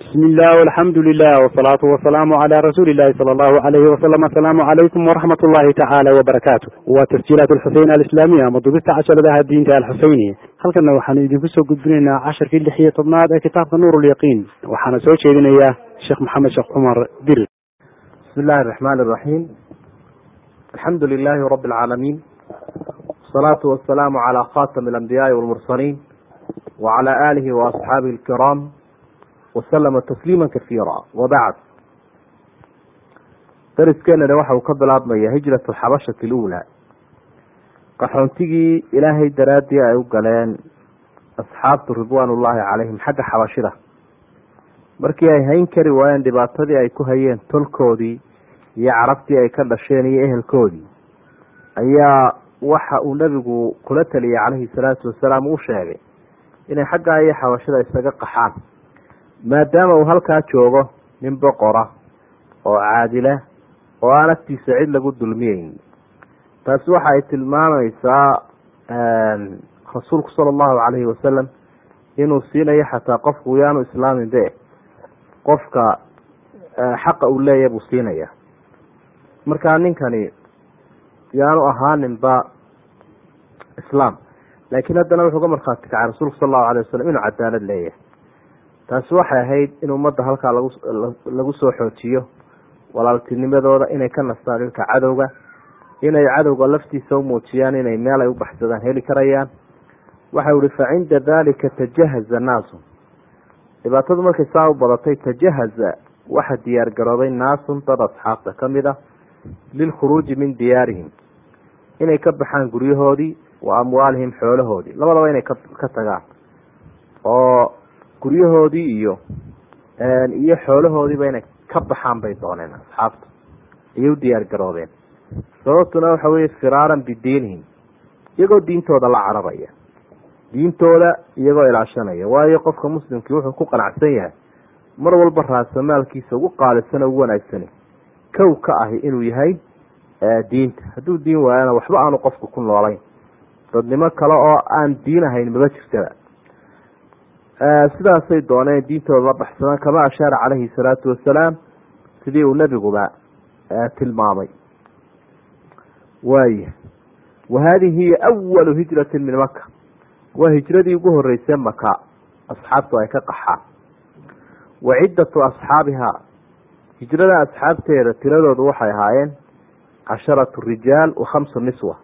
bismi illah alxamdu lilah wsalaatu wasalaamu cala rasuuli illahi sala allahu alayhi wasalam asalaamu calaykum waraxmat ullahi tacaala wabarakaatu waa tasjiilaat alxuseyn alislaamiya ama dubista casharadaha diinta alxuseyni halkana waxaanu idinku soo gudbinaynaa casharkii lix iyo tobnaad ee kitaabka nuur lyaqiin waxaana soo jeedinayaa sheekh maxamed sheekh cumar bir bismi illahi araxmaan araxiim alxamdu lilahi rabi alcaalamiin wasalaatu wasalaamu cala khatami alambiyaai walmursaliin wacala aalihi waasxaabihi alkiraam waslama tasliima kasiira wabacd dariskeenana waxa uu ka bilaabmaya hijrat alxabashati aluulaa qaxoontigii ilaahay daraaddii ay u galeen asxaabtu ridwaan ullaahi calayhim xagga xabashida markii ay hayn kari waayeen dhibaatadii ay ku hayeen tolkoodii iyo carabtii ay ka dhasheen iyo ehelkoodii ayaa waxa uu nebigu kula taliyey calayhi salaatu wasalaam uu sheegay inay xaggaa iyo xabashida isaga qaxaan maadaama uu halkaa joogo nin boqora oo caadila oo aan agtiisa cid lagu dulmiyeyn. Taasi waxa ay tilmaamaysaa rasuulku sala allahu calayhi wasalam inuu siinayo xataa qofku yaanu islaamin be qofka xaqa uu leeya buu siinaya markaa ninkani yaanu ahaaninba islaam. Laakiin haddana wuxuu ka markhaati kacay rasuulku sala allahu alayh wasalam inuu cadaalad leeyahay taasi waxay ahayd in ummadda halkaa lagu soo xoojiyo walaaltinimadooda inay ka nastaan dhilka cadowga inay cadowga laftiisa umuujiyaan inay meel ay u baxsadaan heli karayaan. Waxau ihi fa cinda dalika tajahaza naasun. Dhibaatadu markay saa u badatay tajahaza waxa diyaar garooday naasun dad asxaabta ka mid a lilkhuruuji min diyaarihim. Inay ka baxaan guryahoodii wa amwaalihim xoolahoodii. Labadaba inay ka tagaan. Oo guryahoodii iyo iyo xoolahoodiiba inay ka baxaan bay dooneen asxaabtu. Ayay u diyaar garoobeen. Sababtuna waxa weye firaaran bidiinihim iyagoo diintooda la carabaya. Diintooda iyagoo ilaashanaya. Waayo qofka muslimkii wuxuu ku qanacsan yahay. Mar walba raasamaalkiisa ugu qaalisana ugu wanaagsani. Kow ka ahi inuu yahay diinta. Hadduu diin waayana waxba aanu qofku ku noolayn. Dadnimo kale oo aan diin ahayn maba jirtaba sidaasay dooneen diintooda la baxsadaan kama ashaara calayhi salaatu wasalaam sidii uu nebiguba tilmaamay. Waaya wa haadihi hiya awalu hijratin min maka waa hijradii ugu horeysay maka asxaabtu ay ka qaxaan. Wa ciddatu asxaabihaa hijrada asxaabteeda tiradoodu waxay ahaayeen casharatu rijaal wa khamsu niswa.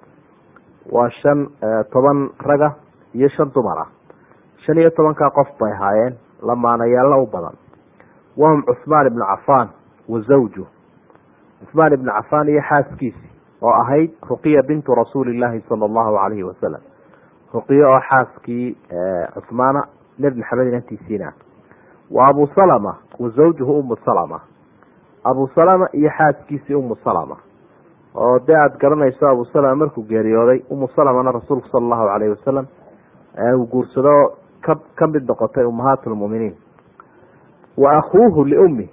Waa shan toban raga iyo shan dumar ah shan iyo tobankaa qof bay ahaayeen lamaanayaalna u badan. Wahum cuhmaan ibnu cafaan wa zawju cuhmaan ibnu cafaan iyo xaaskiisi oo ahayd ruqiya bintu rasuuli illaahi sala allahu calayhi wasalam ruqiya oo xaaskii cuhmaana nebi maxamed inantiisiina wa abu salama wa zawjuhu umu salama. Abu salama iyo xaaskiisii umu salama. Oo dee aada garanayso abu salama markuu geeriyooday umu salamana rasuulku sala allahu calayhi wasalam uu guursado ka mid noqotay ummahaat lmuminiin wa akhuuhu liummi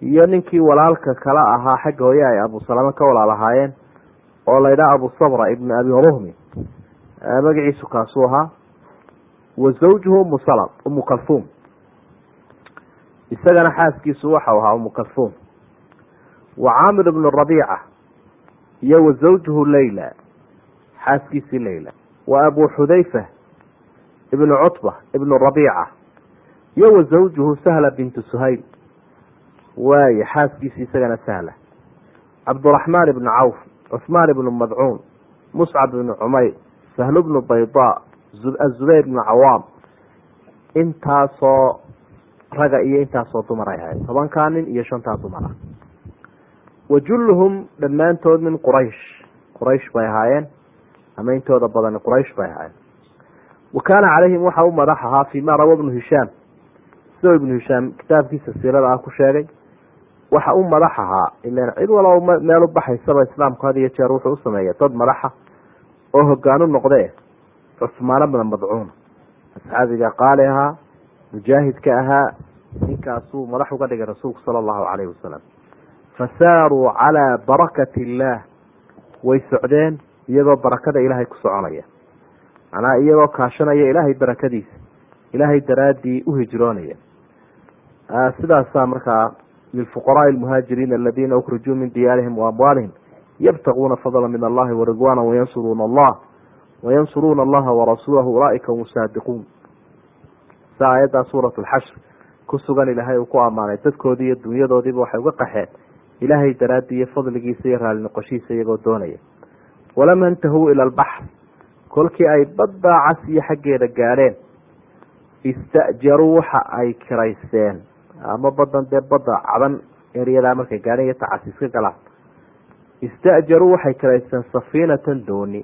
iyo ninkii walaalka kala ahaa xagga hooye ay abu salama ka walaal ahaayeen oo laydhaha abu sabra ibnu abi ruhmi. Magaciisu kaasuu ahaa. Wa zawjuhu umu salam umu kalfuum isagana xaaskiisu waxau ahaa umu kalfuum wa caamir ibnu rabiica. Iyo wa zawjuhu leyla xaaskiisii leyla wa abu xudayfa ibnu cutba ibnu rabiica iyo wa zawjuhu sahla bintu suhayl. Waaye xaaskiisi isagana sahla cabduraxmaan ibnu cawf cuhmaan ibnu madcuun muscab ibnu cumayr sahlu bnu baydaa azubayr ibnu cawaam intaasoo raga iyo intaasoo dumar ay tobankaa nin iyo shantaa dumar ah wa julluhum dhammaantood min quraysh. Quraysh bay ahaayeen. Ama intooda badan quraysh bay ahaayeen wa kaana calayhim waxa u madax ahaa fii ma rawa ibnu hishaam. Sidoo ibnu hishaam kitaabkiisa siirada ah ku sheegay waxa u madax ahaa ilan cid walaba meel u baxaysaba islaamku had iyo jeer wuxuu u sameeya dad madaxa oo hogaanu noqdee cusmaana bna madcuun. Asxaabiga qaali ahaa mujaahidka ahaa ninkaasuu madax uga dhigay rasuulku sala allahu calayhi wasalam. Fasaaruu calaa barakati illaah way socdeen iyagoo barakada ilaahay ku soconaya macnaha iyagoo kaashanaya ilaahay barakadiisa ilaahay daraaddii u hijroonaya. Sidaasaa markaa lilfuqaraai almuhaajiriina aladiina ukrijuu min diyaarihim waamwaalihim yabtaguuna fadla min allahi waridwaana wayansuruuna allah. Wayansuruuna allaha warasuulahu ulaaika hum saadiquun. Sa aayaddaa suurat lxashr ku ilaahay uu ku ammaanay dadkoodii iyo dunyadoodiiba waxay uga qaxeen ilaahay daraaddii iyo fadligiisa iyo raali noqoshihiisa iyagoo doonaya. Walama intahuu ila albaxr kolkii ay baddaa cas iyo xaggeeda gaadheen ista'jaruu waxa ay kiraysteen. Ama badan dee badda cadan eryadaa markay gaadheen iyo tacas iska galaan ista'jaruu waxay kiraysteen safiinatan dooni.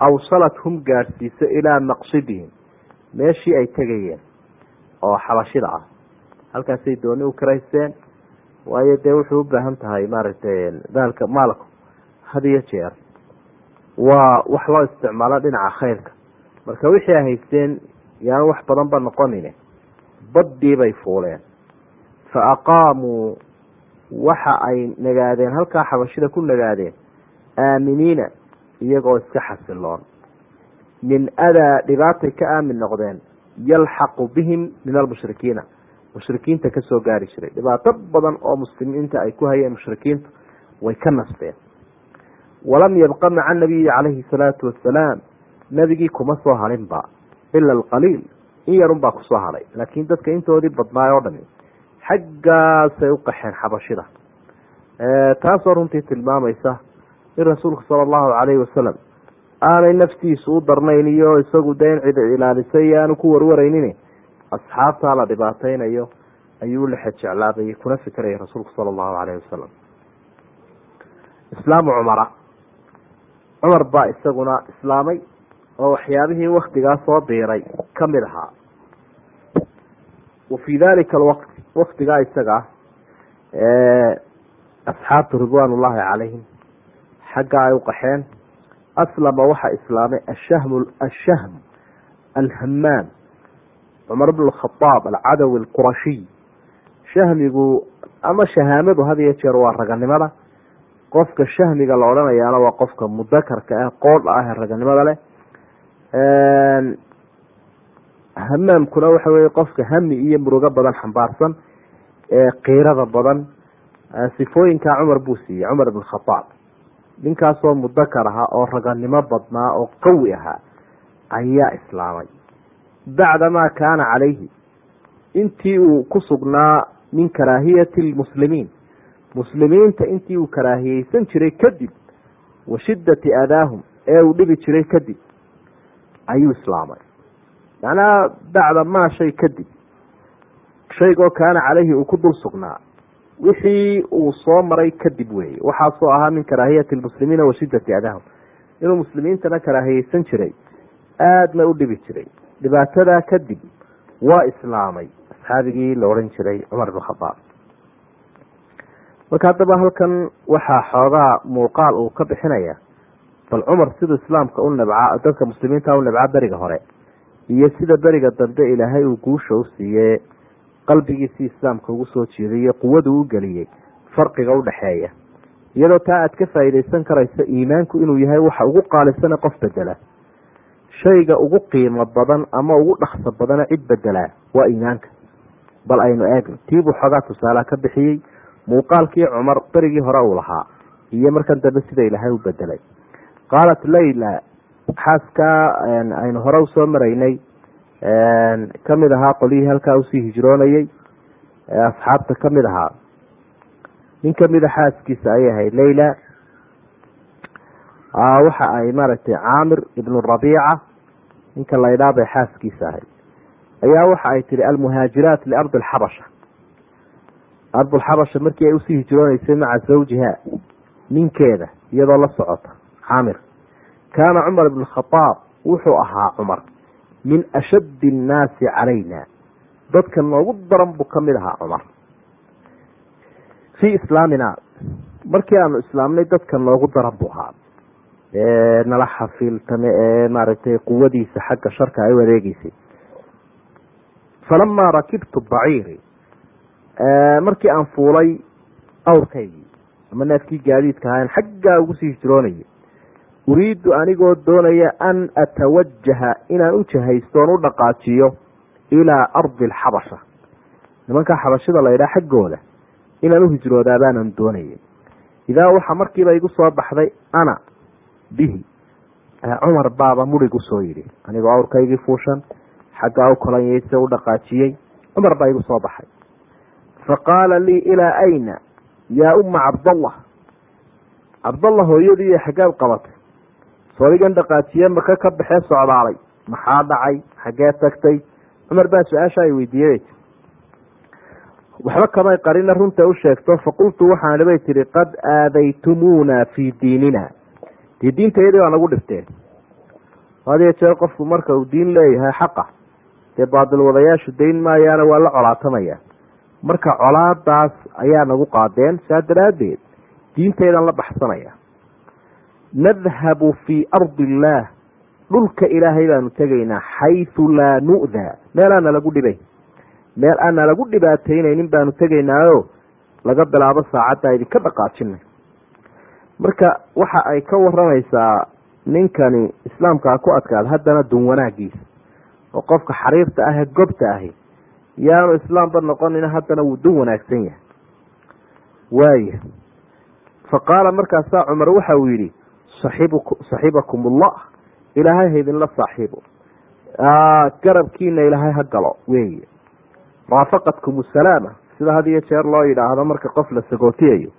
Awsalathum gaadhsiisa ilaa maqsidihim meeshii ay tegayeen oo xabashida ah. Halkaasay dooni u kiraysteen waayo dee wuxuu u baahan tahay maaragtay daalka maalku had iyo jeer waa wax loo isticmaalo dhinaca khayrka. Marka wixii ay haysteen yaan wax badan ba noqonin baddii bay fuuleen. Fa aqaamuu waxa ay nagaadeen halkaa xabashida ku nagaadeen aaminiina iyagoo iska xasiloon. Min adaa dhibaatay ka aamin noqdeen yalxaqu bihim min almushrikiina mushrikiinta ka soo gaari jiray. Dhibaato badan oo muslimiinta ay ku hayeen mushrikiinta way ka nasbeen walam yabqa maca nabiyi calayhi salaatu wasalaam nebigii kuma soo harinba ila alqaliil in yarun baa ku soo haray laakiin dadka intoodii badnaay oo dhami xaggaasay u qaxeen xabashida. Taasoo runtii tilmaamaysa in rasuulku sala allahu calayhi wasalam aanay naftiisu u darnayn iyo isagu dee in cid ilaalisay iyo aanu ku warwaraynin asxaabtaa la dhibaateynayo ayuu la xejeclaabayay kuna fikiraya rasuulku sala allahu calayhi wasalam. Islaamu cumara cumar baa isaguna islaamay oo waxyaabihii waktigaa soo biiray. Ka mid ahaa. Wa fii dalika alwaqti waktigaa isaga asxaabtu ridwaan ullahi calayhim xagga ay u qaxeen aslama waxaa islaamay ashahm ashahm alhamaam cumar bn khadaab alcadawi alqurashiy shahmigu ama shahaamadu had iyo jeer waa raganimada qofka shahmiga la odhanayaana waa qofka mudakarka ah qoodha ah ee raganimada leh. Hamaamkuna waxa weye qofka hami iyo murugo badan xambaarsan ee kiirada badan. Sifooyinkaa cumar buu siiyey cumar ibn khadaab ninkaasoo mudakar ahaa oo raganimo badnaa oo qawi ahaa ayaa islaamay. Bacdamaa kaana calayhi intii uu ku sugnaa min karaahiyati lmuslimiin muslimiinta intii uu karaahiyeysan jiray kadib wa shiddati adaahum ee uu dhibi jiray kadib ayuu islaamay. Macnaha bacda maa shay kadib shaygoo kaana calayhi uu ku dul sugnaa wixii uu soo maray kadib weeye. Waxaasoo ahaa min karaahiyati lmuslimiina wa shiddati adaahum inuu muslimiintana karaahiyeysan jiray aadna u dhibi jiray. Dhibaatadaa kadib waa islaamay. Asxaabigii la odhan jiray cumar ibn khadaab marka haddaba halkan waxaa xoogaa muuqaal uu ka bixinaya bal cumar siduu islaamka u dadka muslimiinta u nabca beriga hore iyo sida beriga dambe ilaahay uu guusha u siiyey qalbigiisii islaamka ugu soo jeedaiyo quwadu u geliyey farqiga udhaxeeya iyadoo taa aad ka faa'iidaysan karayso iimaanku inuu yahay waxa ugu qaalisana qof bedela shayga ugu qiimo badan ama ugu dhakso badana cid bedelaa waa iimaanka. Bal aynu eegno tiibuu xoogaa tusaalaha ka bixiyey muuqaalkii cumar berigii hore uu lahaa. Iyo markan dambe sida ilaahay u bedelay. Qaalat layla xaaskaa aynu hore u soo maraynay ka mid ahaa qolyihii halkaa u sii hijroonayey asxaabta ka mid ahaa. Nin kamida xaaskiisa ayay ahayd layla. Waxa ay maaragtay caamir ibnu rabiica ninka laydhaa bay xaaskiisa ahayd. Ayaa waxa ay tihi almuhaajiraat liardi alxabasha ardulxabasha markii ay u sii hijrooneysay maca zawjiha ninkeeda iyadoo la socota caamir kaana cumar ibn khadaab wuxuu ahaa cumar. Min ashaddi annaasi calayna. Dadka noogu daran buu ka mid ahaa cumar. Fii islaamina markii aanu islaamnay dadka noogu daran buu ahaa. Nala xafiiltame ee maaragtay quwadiisa xagga sharka ay u adeegeysay falamaa rakibtu baciiri markii aan fuulay awrkaygii ama neefkii gaadiidka ahayn xaggaa ugu sii hijroonayay. Uriidu anigoo doonaya an atawajaha inaan u jahaysto oon u dhaqaajiyo ilaa ardi alxabasha nimankaa xabashida la ydhaa xaggooda inaan u hijroodaa baanan doonayay. Idaa waxa markiiba igu soo baxday ana bihi cumar baaba murigu soo yidhi anigoo awrkaygii fuushan xaggaa u kolanyayse u dhaqaajiyey cumar baa igu soo baxay fa qaala lii ilaa ayna yaa umma cabdallah cabdallah hooyadii xaggeed qabatay soodigan dhaqaajiye maka ka baxee socdaalay maxaa dhacay xaggee tagtay cumar baa su'aasha ay weydiiyey waxba kamay qarina runta u sheegto faqultu waxaan bay tihi qad aadaytumuuna fii diinina dee diintayadii baa nagu dhifteen hadiyo jeer qofku marka uu diin leeyahay xaqa dee baadil wadayaashu dayn maayaana waa la colaatamaya marka colaadaas ayaa nagu qaadeen saa daraaddeed diintaydan la baxsanaya. Nadhabu fii ardi illaah dhulka ilaahay baanu tegaynaa xaysu laa nu'daa meel aana lagu dhibay. Meel aana lagu dhibaataynaynin baanu tegaynaayo laga bilaabo saacadda idinka dhaqaajinay marka waxa ay ka waramaysaa ninkani islaamkaa ku adkaada haddana dun wanaagiisa oo qofka xariirta ah ee gobta ahi yaanu islaamba noqonin haddana wuu dun wanaagsan yahay. Waaya fa qaala markaasaa cumar waxa uu yidhi saxiibakum ullah ilaahay ha idinla saaxiibo. Garabkiina ilaahay ha galo weeye. Raafaqatkum salaama sida had iyo jeer loo yidhaahdo marka qof la sagootiyayo.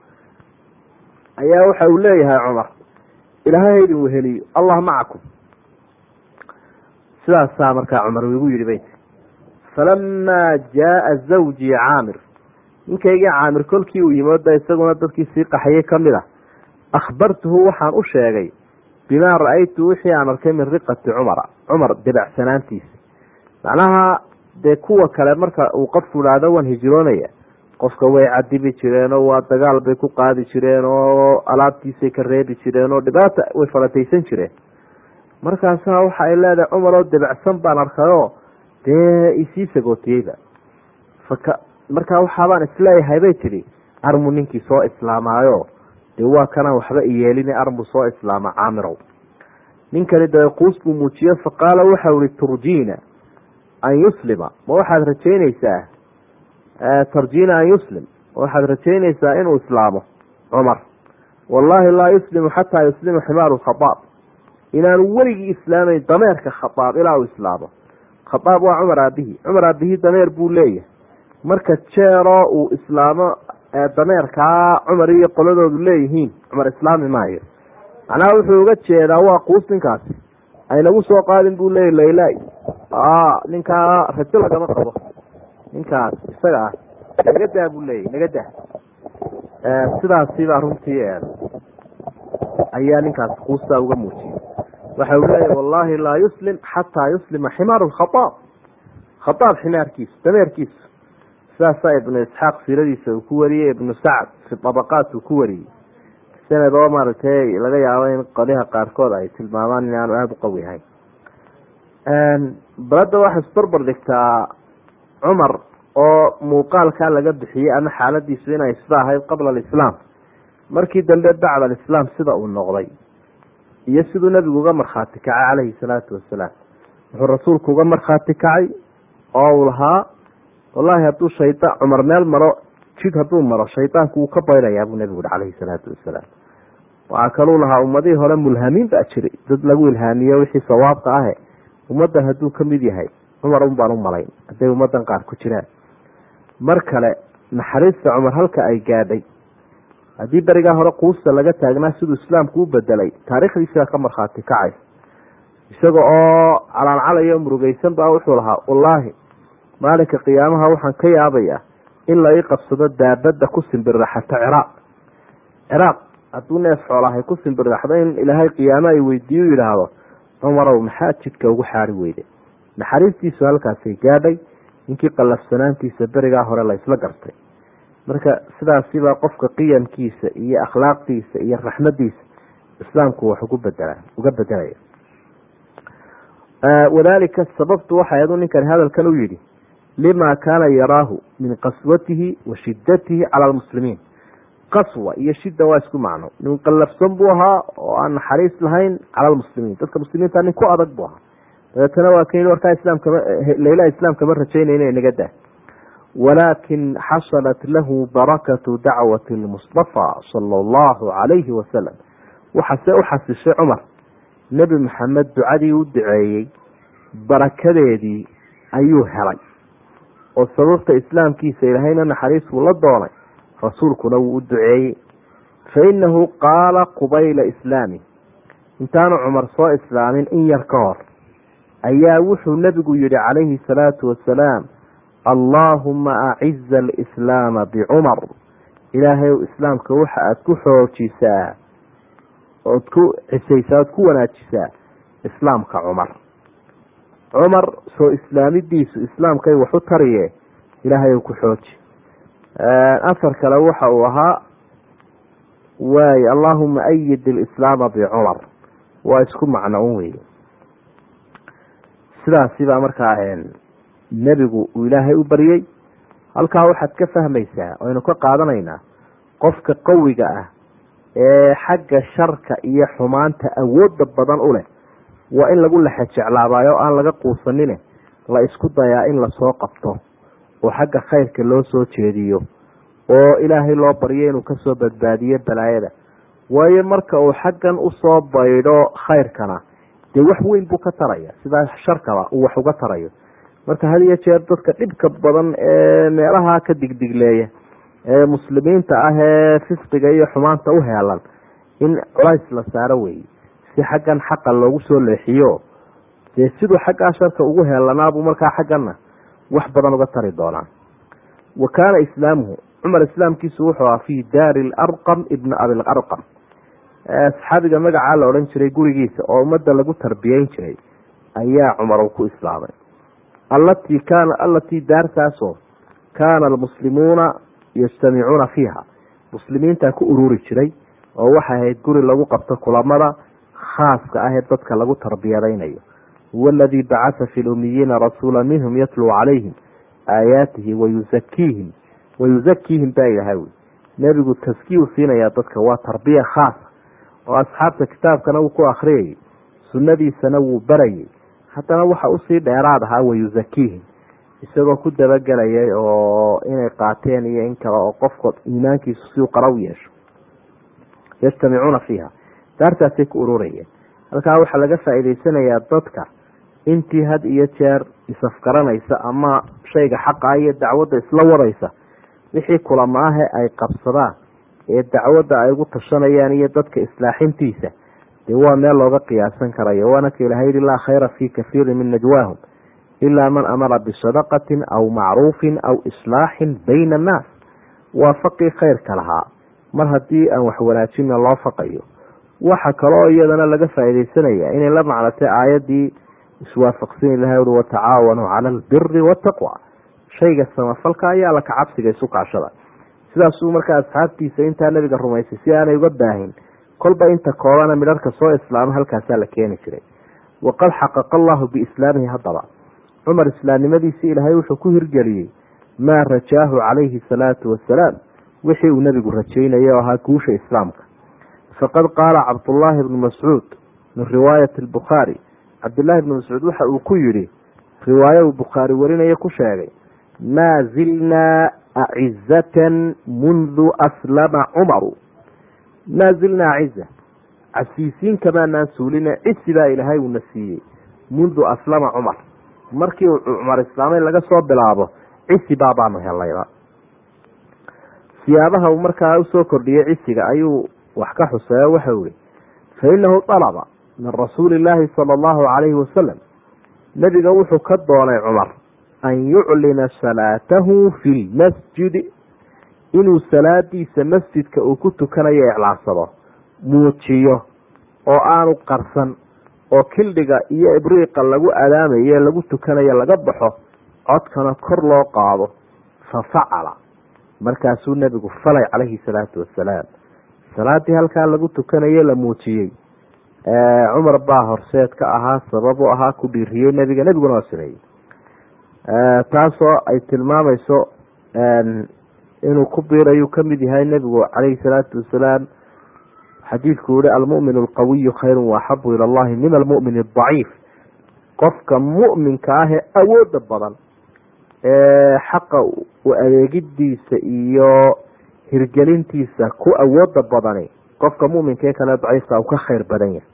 Ayaa waxa uu leeyahay cumar ilaahay ha weheliyo allah macakum. Sidaasaa markaa cumar igu yidhi bayt falamaa jaaa zawjii caamir ninkaygii caamir kolkii uu yimooda isaguna dadkii sii qaxayay ka mid a akhbartuhu waxaan u sheegay bimaa ra'aytu wixii aan arkay min riqati cumara cumar debacsanaantiisa macnaha dee kuwa kale marka uu qofku idhaahdo waan hijroonaya qofka way cadibi jireen oo waa dagaal bay ku qaadi jireen oo alaabtiisay ka reebi jireen oo dhibaata way falataysan jireen markaasa waxa ay leedahay cumar oo debacsan baan arkayoo dee isii sagootiyeyba markaa waxaabaan is leeyahay bay tidhi armu ninkii soo islaamaayo. Dee waa kanaan waxba iyeelin armu soo islaama caamirow. Ninkani dee quus buu muujiye faqaala waxau ihi turjiina an yuslima. Ma waxaad rajaynaysaa tarjiina an yuslim. Ma waxaad rajaynaysaa inuu islaamo? Cumar. Wallaahi laa yuslimu xataa yuslima ximaaru khadaab inaanu weligii islaamayn dameerka khadaab ilaa uu islaamo khadaab waa cumar aabihii cumar aabihii dameer buu leeyahay. Marka jeeroo uu islaamo dameerkaa cumar iyo qoladoodu leeyihiin cumar islaami maayo. Macnaha wuxuu uga jeedaa waa quus ninkaasi aynagu soo qaadin buu leeyahy laylay ninkaa rajo lagama qabo. Ninkaas isaga ah. Naga daa buu leeyahy naga daa. Sidaasibaa runtii ayaa ninkaas quustaa uga muujiyey waxa uu leeyahy wallahi laa yuslim xataa yuslima ximaaru khadaab khadaab ximaarkiisu dameerkiisu sidaasaa ibnu isxaaq siiradiisa uu ku wariyey ibnu sacd fi dabaqaat uu ku wariyey. Sanad oo maaragtay laga yaabo in qoliha qaarkood ay tilmaamaan in aanu aada u qawi ahayn. Balada waxay isbarbar dhigtaa cumar oo muuqaalkaa laga bixiyey ama xaaladiisu inay sida ahayd qabla alislaam. Markii dambe bacda alislaam sida uu noqday iyo siduu nebigu uga markhaati kacay calayhi salaatu wasalaam. Wuxuu rasuulku uga markhaati kacay oo uu lahaa wallahi hadduu shayaan cumar meel maro jid hadduu maro shaydaanku wuu ka baylayaa buu nebigu uhi calayhi salaatu wasalaam. Waxaa kaluu lahaa ummadihii hore mulhamiin baa jiray dad lagu ilhaamiyo wixii sawaabka ahe ummaddan hadduu ka mid yahay cumar un baan u malayn hadday ummaddan qaar ku jiraan. Mar kale naxariista cumar halka ay gaadhay haddii berigaa hore quusta laga taagnaa siduu islaamku u bedelay taariikhdiisa ka markhaati kacay. Isaga oo calaancalayo murugeysan baa wuxuu lahaa wallaahi maalinka qiyaamaha waxaan ka yaabayaa in la ii qabsado daabadda ku simbirraxata ciraaq ciraaq hadduu neef xoolahay ku simbirraxdo in ilaahay qiyaamo ay weydiiyu yidhaahdo cumarow maxaa jidka ugu xaari weyde. Naxariistiisu halkaasay gaadhay ninkii qallafsanaantiisa berigaa hore la isla gartay marka sidaasibaa qofka qiyamkiisa iyo akhlaaqdiisa iyo raxmadiisa islaamku wax uga bedelaya. Wadalika sababtu waxay adu ninkani hadalkan u yidhi lima kaana yaraahu min qaswatihi wa shidatihi cala almuslimiin. Qaswa iyo shida waa isku macno. Nin qallafsan buu ahaa oo aan naxariis lahayn cala almuslimiin. Dadka muslimiinta nin ku adag buu ahaa. Dabeetana waa kan warkaa islaamkama laylaha islaam kama rajaynayna inaga dah walaakin xasalat lahu barakatu dacwati lmustafa sala allahu calayhi wasalam waxaase u xasishay cumar nebi maxamed ducadii u duceeyey barakadeedii ayuu helay oo sababta islaamkiisa ilaahayna naxariis buu la doonay rasuulkuna wuu u duceeyey fa inahu qaala qubayla islaami intaanu cumar soo islaamin in yar ka hor ayaa wuxuu nebigu yihi calayhi salaatu wasalaam allaahuma aciza alislaama bicumar ilaahayow islaamka waxa aada ku xoojisaa ood ku cisaysaa ood ku wanaajisaa islaamka cumar cumar soo islaamidiisu islaamkay waxu tariye ilaahayow ku xooji. Afar kale waxa uu ahaa waay allaahuma ayid ilislaama bicumar waa isku macno un wey sidaasi baa markaa nebigu uu ilaahay u baryey halkaa waxaad ka fahmaysaa aynu ka qaadanaynaa qofka qawiga ah ee xagga sharka iyo xumaanta awooda badan u leh. Waa in lagu lexe jeclaabaayo aan laga quusanine la isku dayaa in la soo qabto oo xagga khayrka loo soo jeediyo oo ilaahay loo baryo inuu ka soo badbaadiyo balaayada waayo marka uu xaggan u soo baydho khayrkana dee wax weyn buu ka taraya sidaa sharkaba uu wax uga tarayo marka had iyo jeer dadka dhibka badan ee meelaha ka digdigleeya ee muslimiinta ah ee fisqiga iyo xumaanta u heelan in culays la saaro weeye si xaggan xaqa loogu soo leexiyo. Dee siduu xaggaa sharka ugu heelanaabuu markaa xagganna wax badan uga tari doonaa. Wa kaana islaamuhu cumar islaamkiisu wuxuu ahaa fii daari larqam ibna abilarqam saxaabiga magacaa la odhan jiray gurigiisa oo ummadda lagu tarbiyeyn jiray ayaa cumar uu ku islaamay allatii kaana allatii daartaasoo kaana almuslimuuna yajtamicuuna fiiha. Muslimiintaa ku ururi jiray oo waxay ahayd guri lagu qabto kulamada khaaska ah ee dadka lagu tarbiyadaynayo. Huwa aladii bacatha fi lumiyiina rasuula minhum yatluu calayhim aayaatihi wayusakiihim wayusakiihim baa ilahay wy nebigu taskiyu siinayaa dadka waa tarbiya khaasa oo asxaabta kitaabkana wuu ku akriyayay sunnadiisana wuu barayay haddana waxa u sii dheeraad ahaa wayusakiihim isagoo ku dabagelayay oo inay qaateen iyo in kale oo qofkood iimaankiisu si u qara u yeesho. Yajtamicuuna fiiha. Daartaasay ku ururayeen halkaa waxaa laga faa'iidaysanayaa dadka intii had iyo jeer isafgaranaysa ama shayga xaqa iyo dacwadda isla wadaysa wixii kulama ahe ay qabsadaan ee dacwadda ay ugu tashanayaan iyo dadka islaaxintiisa dee waa meel looga qiyaasan karayo waana ka ilahay yihi laa khayra fii kahiirin min najwaahum ilaa man amara bisadaqatin aw macruufin aw islaaxin bayna annaas. Waa faqii khayrka lahaa. Mar haddii aan wax wanaajinna loo faqayo waxa kaloo iyadana laga faaidaysanaya inay la macnatay aayadii iswaafaqsan ilahay ui watacaawanuu cala albiri wataqwa shayga samafalka ayaa laka cabsiga isu kacshada sidaasuu markaa asxaabtiisa intaa nabiga rumaysay si aanay uga baahin kolba inta koobana midharka soo islaamo halkaasaa la keeni jiray. Waqad xaqaqa allahu biislaamihi haddaba. Cumar islaamnimadiisii ilaahay wuxuu ku hirgeliyey maa rajaahu calayhi salaatu wasalaam wixii uu nebigu rajaynayay oo ahaa guusha islaamka. Faqad qaala cabdullaahi bnu mascuud min riwaayati albukhaari. Cabdullaahi bnu mascuud waxa uu ku yidhi riwaayo uu bukhaari warinayo ku sheegay maa zilnaa acizatan mundu aslama cumaru maa zilnaa aciza casiisiin kamaanaan suuline cisi baa ilaahay uuna siiyey mundu aslama cumar markii cumar islaamay laga soo bilaabo cisi baabaanu helayba siyaabaha uu markaa u soo kordhiyey cisiga ayuu wax ka xuseeyo waxau ihi fa inahu alaba min rasuuli illaahi sala allahu calayhi wasalam nebiga wuxuu ka doonay cumar an yuclina salaatahu fi lmasjidi inuu salaadiisa masjidka uu ku tukanayo iclaansado muujiyo oo aanu qarsan oo kildhiga iyo ibriiqa lagu adaamayo lagu tukanayo laga baxo codkana kor loo qaado fa facala. Markaasuu nebigu falay calayhi salaatu wasalaam salaadii halkaa lagu tukanayo la muujiyey cumar baa horseed ka ahaa sabab u ahaa ku dhiiriyey nebiga nebiguna waa sameeyey taasoo ay tilmaamayso inuu ku biirayuu ka mid yahay nebigu calayhi salaatu wasalaam. Xadiidku yihi almumin alqawiyu khayru waaxabu ila allahi min almumin adaciif qofka mu'minka ah ee awooda badan xaqa u adeegidiisa iyo hirgelintiisa ku awooda badani qofka muminka ee kale daciifka u ka khayr badan yahay.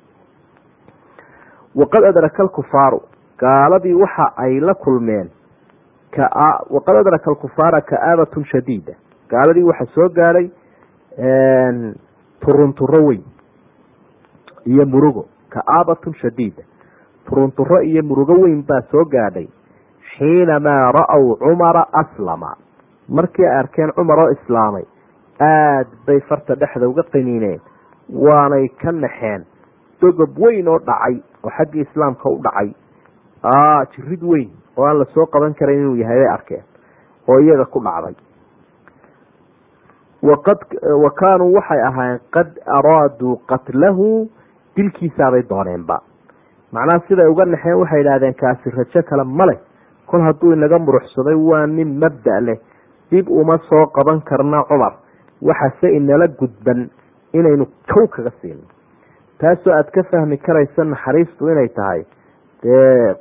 Waqad adraka alkufaaru gaaladii waxa ay la kulmeen waqad adraka alkufaara ka'aabatun shadiida. Gaaladii waxa soo gaadhay turunturo weyn iyo murugo ka'aabatun shadiida. Turunturo iyo murugo weyn baa soo gaadhay xiinamaa ra-w cumara aslama. Markii ay arkeen cumar oo islaamay aada bay farta dhexda uga qaniineen waanay ka naxeen. Dogob weyn oo dhacay oo xaggii islaamka u dhacay. Jirid weyn oo aan la soo qaban karan inuu yahay bay arkeen oo iyaga ku dhacday. Waqad wa kaanuu waxay ahaayeen qad araaduu qatlahu dilkiisaabay dooneenba. Macnaha siday uga naxeen waxay idhahdeen kaasi rajo kale male kol hadduu inaga muruxsaday waa nin mabda leh. Dib uma soo qaban karna cumar. Waxase inala gudban inaynu kow kaga siino taasoo aada ka fahmi karaysa naxariistu inay tahay. Dee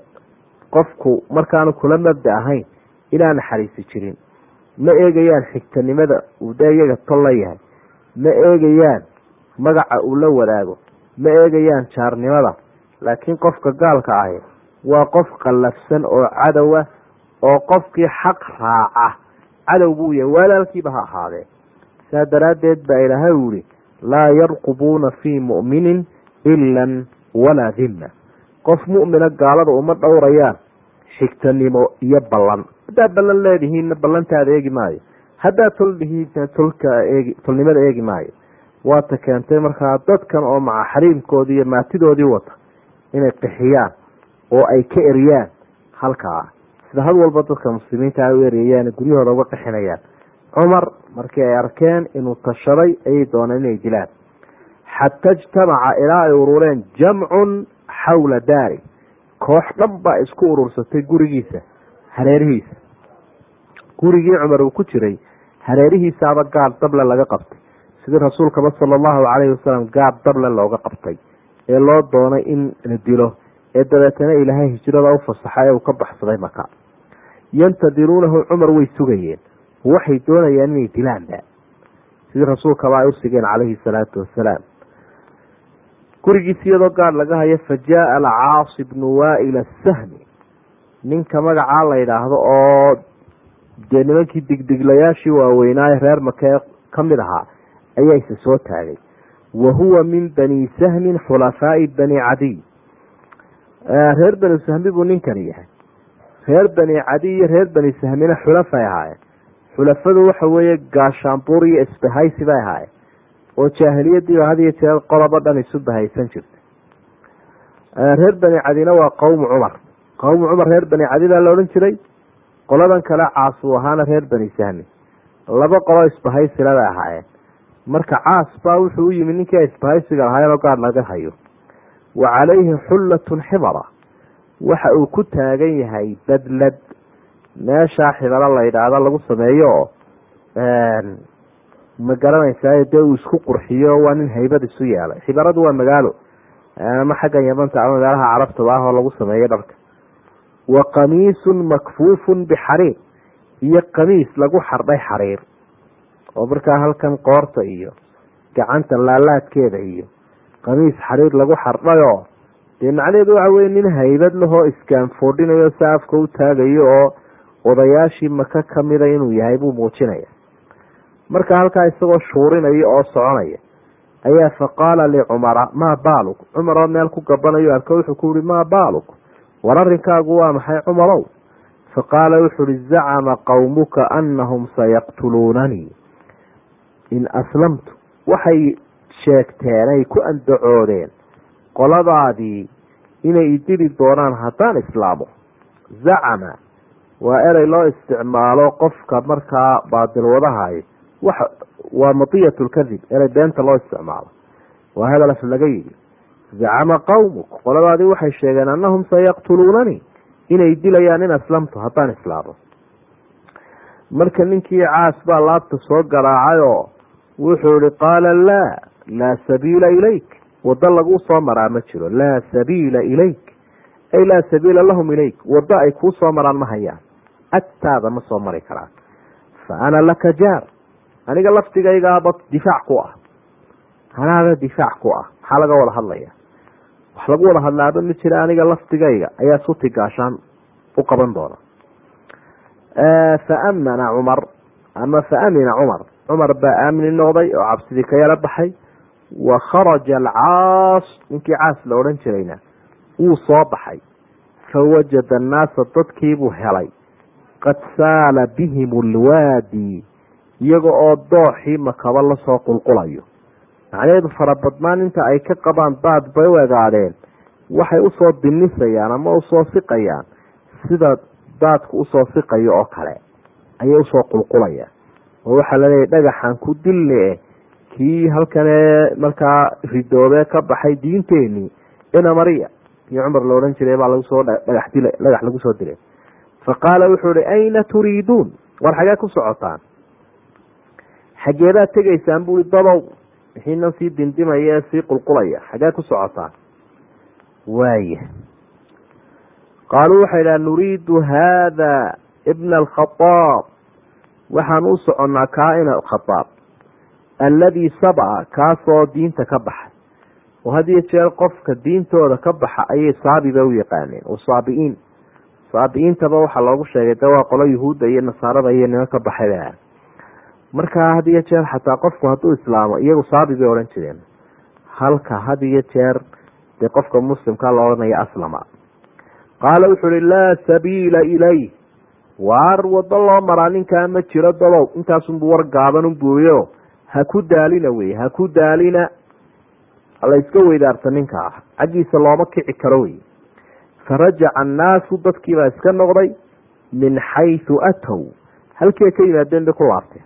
qofku markaanu kula mabda ahayn inaan naxariisi jirin. Ma eegayaan xigtanimada uu dee iyaga tol la yahay. Ma eegayaan magaca uu la wadaago. Ma eegayaan jaarnimada. Laakiin qofka gaalka ahi waa qof qallafsan oo cadowa oo qofkii xaq raaca. Cadow buu yahay walaalkiiba ha ahaadee. Saa daraaddeed baa ilaahay u yihi laa yarqubuuna fii mu'minin ilan walaa dimma qof mu'mina gaalada uma dhowrayaan. Xigtanimo iyo ballan. Haddaad ballan leedihiinna ballantaada eegi maayo. Haddaad tol dhihiinna tolka eegi tolnimada eegi maayo. Waata keentay markaa dadkan oo maca xariimkoodii iyo maatidoodii wata inay qixiyaan oo ay ka eriyaan halkaa. Sida had walba dadka muslimiinta ay u eriyayaan guryahooda uga qixinayaan. Cumar markii ay arkeen inuu tashaday ayay dooneen inay dilaan. Xata ijtamaca ilaa ay urureen jamcun xawla daari. Koox dhan baa isku urursatay gurigiisa hareerihiisa. Gurigii cumar uu ku jiray hareerihiisaaba gaad dable laga qabtay. Sidii rasuulkaba sala allahu calayhi wasalam gaad dable looga qabtay. Ee loo doonay in la dilo ee dabeetana ilaahay hijrada u fasaxay ee uu ka baxsaday maka yantadiruunahu cumar way sugayeen. Waxay doonayaan inay dilaanba sidii rasuulkaba ay usigeen calayhi salaatu wasalaam gurigiis iyadoo gaadh laga hayo fa jaaa alcaasi bnu waail asahmi ninka magacaa la yidhaahdo oo dee nimankii digdiglayaashii waaweynaaye reer makee ka mid ahaa ayaa isa soo taagay. Wa huwa min bani sahmin xulafaai bani cadiy. Reer bani sahmi buu ninkani yahay. Reer bani cadiy iyo reer bani sahmina xulafay ahaayeen. Xulafadu waxa weeye gaashaanbuur iyo isbahaysi bay ahaayeen oo jaahiliyadiiba had iyo jeer qolobo dhan isu bahaysan jirtay. Reer bani cadina waa qowmu cumar. Qowmu cumar reer bani cadi baa la odhan jiray. Qoladan kale caas uu ahaana reer bani sahmi. Laba qolo isbahaysila bay ahaayeen. Marka caas baa wuxuu u yimi ninkii isbahaysiga lahaayeen oo gaadh laga hayo. Wa calayhi xullatun xibara waxa uu ku taagan yahay badlad. Meeshaa xibaro la yidhaahdo lagu sameeyo ma garanaysaa dee uu isku qurxiyo waa nin haybad isu yeelay. Xibaradu waa magaalo. Ama xaggan yamanta ama meelaha carabtaba ah oo lagu sameeyo dharka. Wa qamiisun makfuufun bixariir iyo qamiis lagu xardhay xariir. Oo markaa halkan qoorta iyo gacanta laalaadkeeda iyo qamiis xariir lagu xardhayoo dee macnaheedu waxa weye nin haybad lahoo iskaanfoodhinayo si afka u taagayo oo odayaashii maka kamida inuu yahay buu muujinaya marka halkaa isagoo shuurinaya oo soconaya ayaa faqaala licumara maa baaluk? Cumar oo meel ku gabanayo arko wuxuu ku yihi maa baaluk? War arrinkaagu waa maxay cumarow? Faqaala wuxu uhi zacama qowmuka anahum sayaqtuluunanii in aslamtu waxay sheegteen ay ku andacoodeen qoladaadii inay idili doonaan haddaan islaamo. Zacama waa erey loo isticmaalo qofka markaa baadil wadahay wax waa matiyat lkadib erey beenta loo isticmaalo. Waa hadalaf laga yidhi zacama qowmuk qoladaadii waxay sheegeen anahum sayaqtuluunanii inay dilayaan in aslamtu haddaan islaamo marka ninkii caas baa laabta soo garaacay oo wuxuu ihi qaala laa laa sabiila ilayk. Waddo laguu soo maraa ma jiro. Laa sabiila ilayk. Ay laa sabiila lahum ilayk. Waddo ay kuu soo maraan ma hayaan. Agtaada ma soo mari karaan. Fa ana laka jaar aniga laftigaygaaba difaac ku ah. Anaaba difaac ku ah. Maxaa laga wada hadlaya wax lagu wada hadlaaba ma jira aniga laftigayga. Ayaa suti gaashaan u qaban doona. Fa amana cumar. Ama fa amina cumar. Cumar baa aamini noqday oo cabsidii ka yala baxay. Wa kharaja alcaas. Ninkii caas la odhan jirayna wuu soo baxay. Fawajada annaasa dadkiibuu helay. Qad saala bihim alwaadi iyaga oo dooxii makaba la soo qulqulayo. Macnaheedu farabadnaan inta ay ka qabaan daad bay u egaadeen. Waxay u soo dinisayaan ama u soo siqayaan. Sida daadku u soo siqayo oo kale ayay u soo qulqulayaan. Oo waxaa laleeyahy dhagaxan ku dilne kii halkanee markaa ridoobee ka baxay diinteenii ina mariya. Kii cumar la odhan jiray baa lagusoo dhagax dhagax lagu soo dilay. Fa qaala wuxuu ihi ayna turiiduun? War xagee ku socotaan xageebaad tegaysaan bui dadow wixiinan sii dindimaya ee sii qulqulaya. Xagee ku socotaan waaya qaaluu waxay dhaha nuriidu haada ibna alkhadaab waxaan u soconnaa kaa ina khadaab alladii sabca kaasoo diinta ka baxay oo had iyo jeer qofka diintooda ka baxa ayay saabiba u yaqaaneen. Oo saabi'iin. Saabi'iintaba waxaa loogu sheegay de waa qolo yuhuudda iyo nasaarada iyo nimo ka baxay markaa had iyo jeer xataa qofku hadduu islaamo iyagu saabi bay odhan jireen. Halka had iyo jeer dee qofka muslimka la odhanaya aslama. Qaala wuxuu uhi laa sabiila ilayh waar wado loo maraa ninkaa ma jiro dalow. Intaasunbu war gaaban unbuuyo ha ku daalina wey ha ku daalina. La iska weydaarta ninkaa xaggiisa looma kici karo wey farajaca annaasu dadkiibaa iska noqday min xaysu atow. Halkii ka yimaadeen bay ku laabteen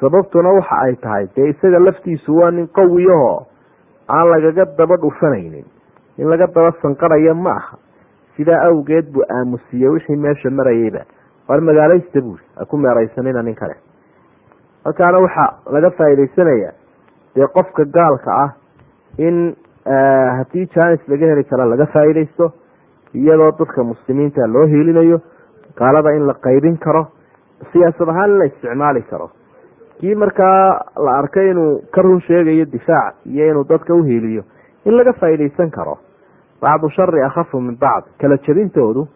sababtuna waxa ay tahay dee isaga laftiisu waa nin qawiyahoo aan lagaga daba dhufanaynin in laga daba sanqaraya ma aha. Sidaa awgeed buu aamusiiyey wixii meesha marayeyba. Waar magaalaysta buuri ha ku meeraysanina nin kale. Halkaana waxaa laga faa'iidaysanaya dee qofka gaalka ah in haddii jaanis laga heli kara laga faa'iidaysto iyadoo dadka muslimiinta loo hiilinayo gaalada in la qaybin karo siyaasad ahaan in la isticmaali karo kii markaa la arkay inuu ka run sheegayo difaac iyo inuu dadka uhiiliyo in laga faa'iidaysan karo bacdu shari akhafu min bacd. Kala jebintoodu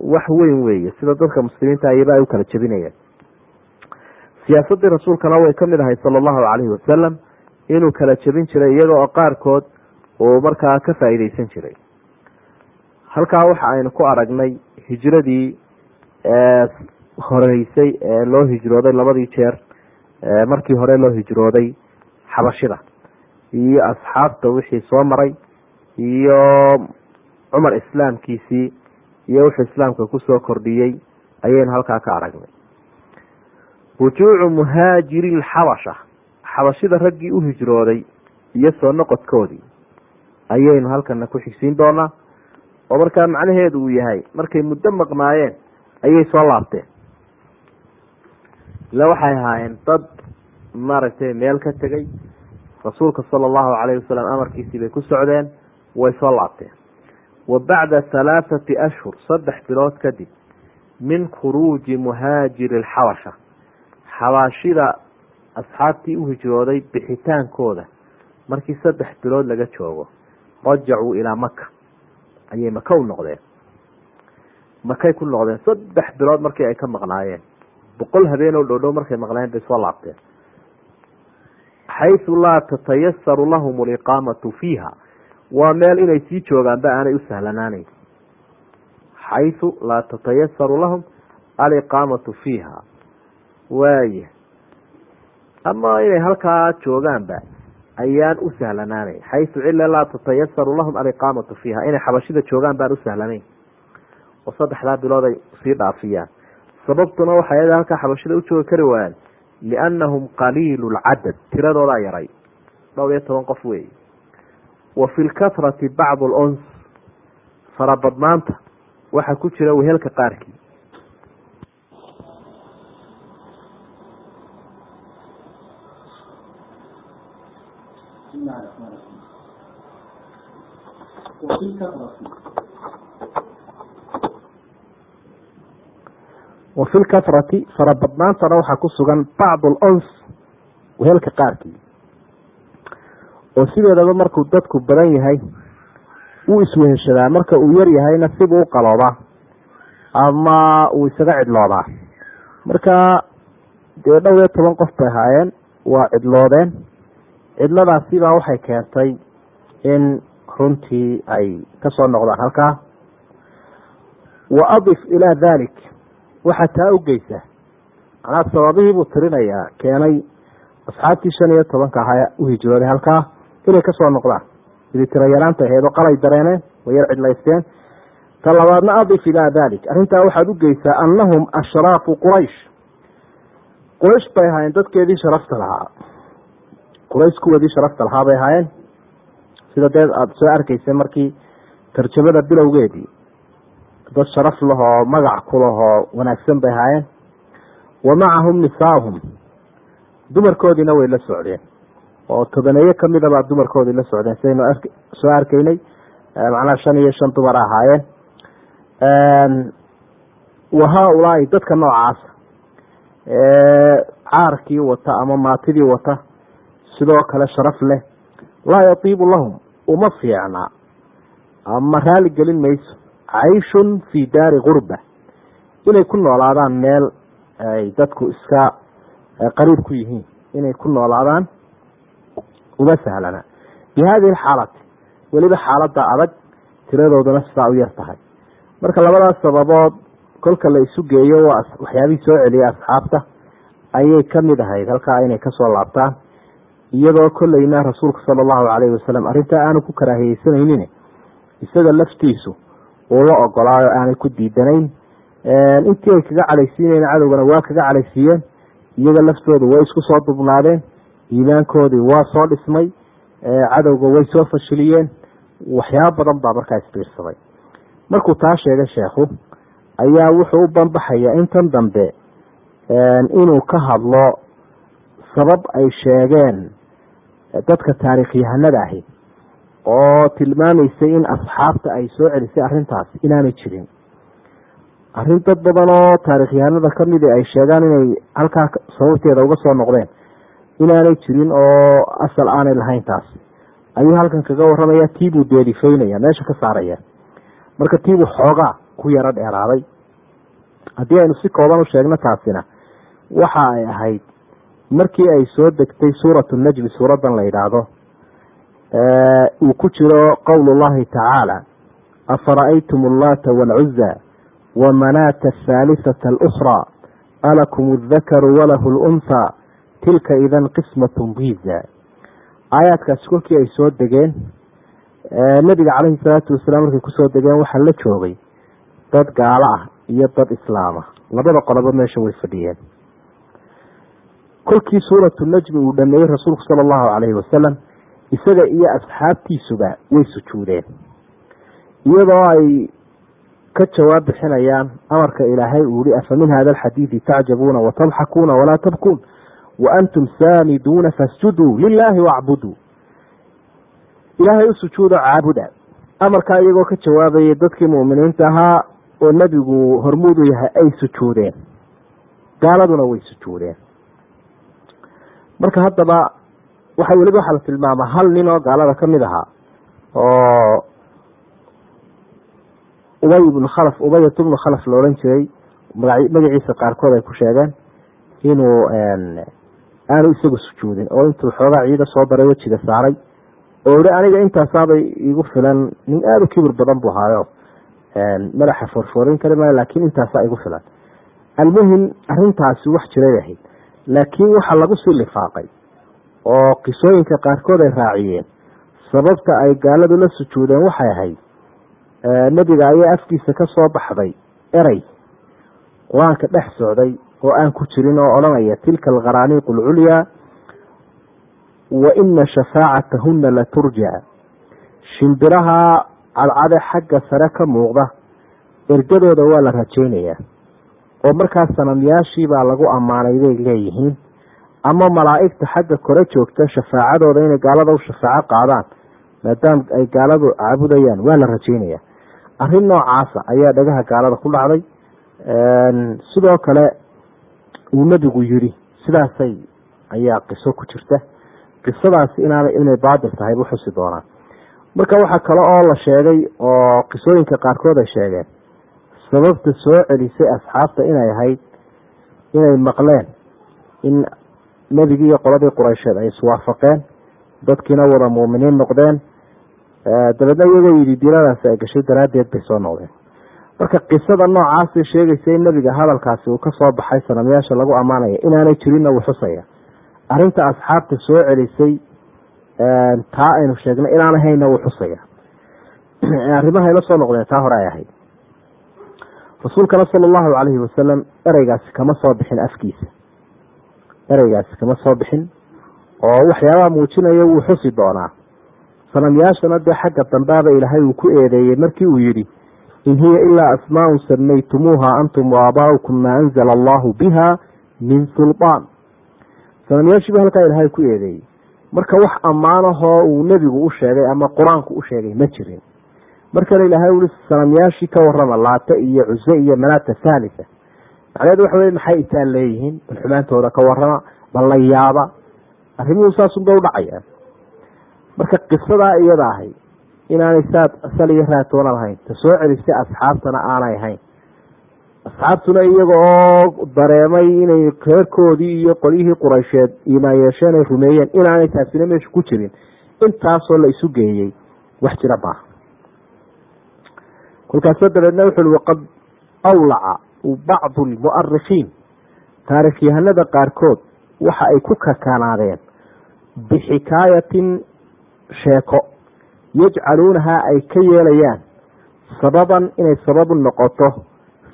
wax weyn weeye. Sida dadka muslimiinta iyaba ay u kala jebinayaan siyaasadii rasuulkana way ka mid ahay sala allahu calayhi wasalam inuu kala jebin jiray iyaga oo qaarkood uu markaa ka faa'iideysan jiray. Halkaa waxa aynu ku aragnay hijradii horeysay ee loo hijrooday labadii jeer markii hore loo hijrooday xabashida. Iyo asxaabta wixii soo maray iyo cumar islaamkiisii iyo wuxuu islaamka ku soo kordhiyey ayaynu halkaa ka aragnay. Rujuucu muhaajiri lxabasha xabashida raggii u hijrooday iyo soo noqodkoodii ayaynu halkana ku xigsiin doonaa oo markaa macnaheedu uu yahay markay muddo maqnaayeen ayay soo laabteen ila waxay ahaayeen dad maaragtay meel ka tegay rasuulka sala allahu calayhi wasalam amarkiisii bay ku socdeen way soo laabteen wa bacda halaathati ashhur saddex bilood kadib min khuruuji muhaajiri alxabasha xabaashida asxaabtii u hijrooday bixitaankooda markii saddex bilood laga joogo rajacuu ilaa maka ayay maka u noqdeen makay ku noqdeen saddex bilood markii ay ka maqnaayeen boqol habeen oo dhowdhow markay maqnaayeen bay soo laabteen. Xaysu laa tatayasaru lahum aliqaamatu fiiha. Waa meel inay sii joogaanba aanay u sahlanaanayn. Xaysu laa tatayasaru lahum aliqaamatu fiiha. Waaya ama inay halkaa joogaanba ayaan u sahlanaanayn. Xaysu cila laa tatayasaru lahum aliqaamatu fiiha. Inay xabashida joogaan baan u sahlanayn. Oo saddexdaa bilood ay sii dhaafiyaan sababtuna waxay ahayd halkaa xabashida u joogi kari waayaan liannahum qaliilu lcadad tiradoodaa yaray dhowr iyo toban qof weeye. Wa fi lkatrati bacdu lons farabadnaanta waxaa ku jira wehelka qaarkii wa fi lkafrati farabadnaantana waxaa ku sugan bacdu alons wehelka qaarkii. Oo sideedaba markuu dadku badan yahay wuu isweheshadaa marka uu yar yahayna sibuu u qaloobaa ama uu isaga cidloodaa marka dee dhow iyo toban qof bay ahaayeen waa cidloodeen. Cidladaasibaa waxay keentay in runtii ay ka soo noqdaan halkaa. Wa adif ilaa dalik waxaa taa u geysa manaa sababihii buu tirinayaa keenay asxaabtii shan iyo tobanka ahaa u hijrooday halkaa inay ka soo noqdaan. Sidii tiro yaraanta aheedo qalay dareeneen way yar cidlaysteen. Ta labaadna adif ilaa dalik arrintaa waxaad u geysaa annahum ashraafu quraysh. Quraysh bay ahaayeen dadkeedii sharafta lahaa. Quraysh kuwoodii sharafta lahaa bay ahaayeen. Sida dee aada soo arkaysay markii tarjamada bilowgeedii dad sharaf lahoo magac ku lahoo wanaagsan bay ahaayeen. Wa macahum nisaahum. Dumarkoodiina way la socdeen. Oo tobaneeye kamida baa dumarkoodii la socdeen sidaynu soo arkaynay macnaha shan iyo shan dumar ahaayeen. Wa haa-ulaai dadka noocaasa caarkii wata ama maatidii wata sidoo kale sharaf leh. Laa yatiibu lahum uma fiicna. Ama raali gelin mayso cayshun fii daari gurba. Inay ku noolaadaan meel ay dadku iska qariib ku yihiin. Inay ku noolaadaan uma sahlana. Bi hadihi alxaalati weliba xaaladda adag tiradooduna sidaa u yar tahay. Marka labadaas sababood kolka la isu geeyo waa waxyaabihii soo celiyay asxaabta ayay ka mid ahayd. Halkaa inay ka soo laabtaan. Iyadoo kolleyna rasuulku sala allahu calayhi wasalam arrintaa aanu ku karaahiyeysanaynin isaga laftiisu uu la ogolaayo aanay ku diidanayn. Intii ay kaga calaysiinayeen cadowgana waa kaga calaysiiyeen. Iyaga laftoodu way isku soo dubnaadeen iimaankoodii waa soo dhismay cadowga way soo fashiliyeen. Waxyaabo badan baa markaa isbiirsaday markuu taa sheegay sheekhu ayaa wuxuu u banbaxayaa intan dambe inuu ka hadlo sabab ay sheegeen dadka taariikhyahanada ahi oo tilmaamaysay in asxaabta ay soo celisay arrintaas inaanay jirin. Arrin dad badan oo taarikhyahanada kamidi ay sheegaan inay halkaa sababteeda uga soo noqdeen inaanay jirin oo asal aanay lahayn taas. Ayuu halkan kaga waramaya tiibuu deelifaynaya meesha ka saaraya. Marka tiibuu xoogaa ku yaro dheeraaday. Haddii aynu si kooban u sheegno taasina waxa ay ahayd markii ay soo degtay suuratu najmi suuradan la yidhaahdo uu ku jiro qowl llahi tacaala. afara'aytum allaata waalcuza wamanaata athaalithata alukhraa alakum aldakaru walahu lunthaa tilka idan qismatun biza aayaadkaasi kolkii ay soo degeen nebiga caleyhi salaatu wasalaam markay ku soo degeen waxaa la joogay dad gaalo ah iyo dad islaama. Labada qolobo meesha way fadhiyeen. Kolkii suuratu najmi uu dhameeyey rasuulku sala allahu calayhi wasalam isaga iyo asxaabtiisuba way sujuudeen. Iyadoo ay ka jawaab bixinayaan amarka ilaahay uu yihi afa min hada alxadiidi tacjabuuna watadxakuuna walaa tabkuun? Wa antum saamiduuna fasjuduu lilaahi wacbuduu. Ilaahay u sujuudo caabuda. Amarkaa iyagoo ka jawaabayay dadkii mu'miniinta ahaa oo nebigu hormuudu yahay ay sujuudeen. Gaaladuna way sujuudeen. Marka haddaba waxa weliba waxaa la tilmaamaa hal nin oo gaalada ka mid ahaa oo ubay ibnu khalaf ubayat ibnu khalaf la odhan jiray. Magaciisa qaarkood ay ku sheegeen inuu aanu isagu sujuudin oo intuu xoogaa ciida soo daray wejiga saaray. Oo ihi aniga intaasaabay igu filan nin aada u kibir badan buu ahaayo madaxa foorfoorin kari maayo laakiin intaasaa igu filan. Almuhim arrintaasi wax jiray ahayd. Laakiin waxaa lagu sii lifaaqay oo qisooyinka qaarkood ay raaciyeen. Sababta ay gaaladu la sujuudeen waxay ahayd nebiga ayaa afkiisa ka soo baxday erey qur'aanka dhex socday oo aan ku jirin oo odhanaya tilka alkharaaniiq alculyaa wa ina shafaacatahuna la turja. Shimbiraha cadcade xagga sare ka muuqda ergadooda waa la rajaynayaa oo markaas sanamyaashiibaa lagu ammaanay bay leeyihiin ama malaa'igta xagga kore joogta shafaacadooda inay gaalada u shafaaco qaadaan maadaama ay gaaladu caabudayaan waa la rajaynaya arrin noocaasa ayaa dhagaha gaalada ku dhacday. Sidoo kale uu nebigu yiri sidaasay ayaa qiso ku jirta. Qisadaasi inaana inay baatil tahay buu xusi doonaa. Marka waxaa kale oo la sheegay oo qisooyinka qaarkood ay sheegeen sababta soo celisay asxaabta inay ahayd inay maqleen in nebigii iyo qoladii quraysheed ay iswaafaqeen dadkiina wada muuminiin noqdeen dabeedna iyagoo yidhi diladaasi ay gashay daraaddeed bay soo noqdeen. Marka qisada noocaasi sheegaysa in nebiga hadalkaasi uu ka soo baxay sanamyaasha lagu ammaanaya inaanay jirinna wuu xusaya. Arrinta asxaabta soo celisay taa aynu sheegnay inaan hayna wuu xusaya. Arrimahay la soo noqdeen taa hore ay ahayd. Rasuulkana sala allahu calayhi wasalam ereygaasi kama soo bixin afkiisa ereygaasi kama soo bixin oo waxyaabaha muujinaya wuu xusi doonaa. Sanamyaashana dee xagga dambaaba ilaahay uu ku eedeeyey markii uu yidhi in hiya ilaa asmaaun samaytumuuha antum waabaaukum maa anzala allahu biha min sulbaan sanamyaashiiba halkaa ilaahay ku eedeeyey. Marka wax ammaanahoo uu nebigu u sheegay ama qur'aanku u sheegay ma jirin. Markale ilaahay uli sanamyaashii ka warama laata iyo cuse iyo manaata thalitha macnaheedu waxa wey maxay itaan leeyihiin? Bal xumaantooda ka warama bal la yaaba. Arrimuhu saasunba u dhacayaan marka qisadaa iyada ahay inaanay saad sal iyo raatoona lahayn ta soo celisay asxaabtana aanay ahayn. Asxaabtuna iyaga oo dareemay inay reerkoodii iyo qolyihii quraysheed iimaan yeesheen ay rumeeyeen inaanay taasina meesha ku jirin. Intaasoo la isu geeyey wax jira maaha kolkaasoo dabeedna wuxuui waqad awlaca bacdu lmu'arikhiin taarikhyahanada qaarkood waxa ay ku kakanaadeen bixikaayatin sheeko yajcaluunahaa ay ka yeelayaan sababan inay sababu noqoto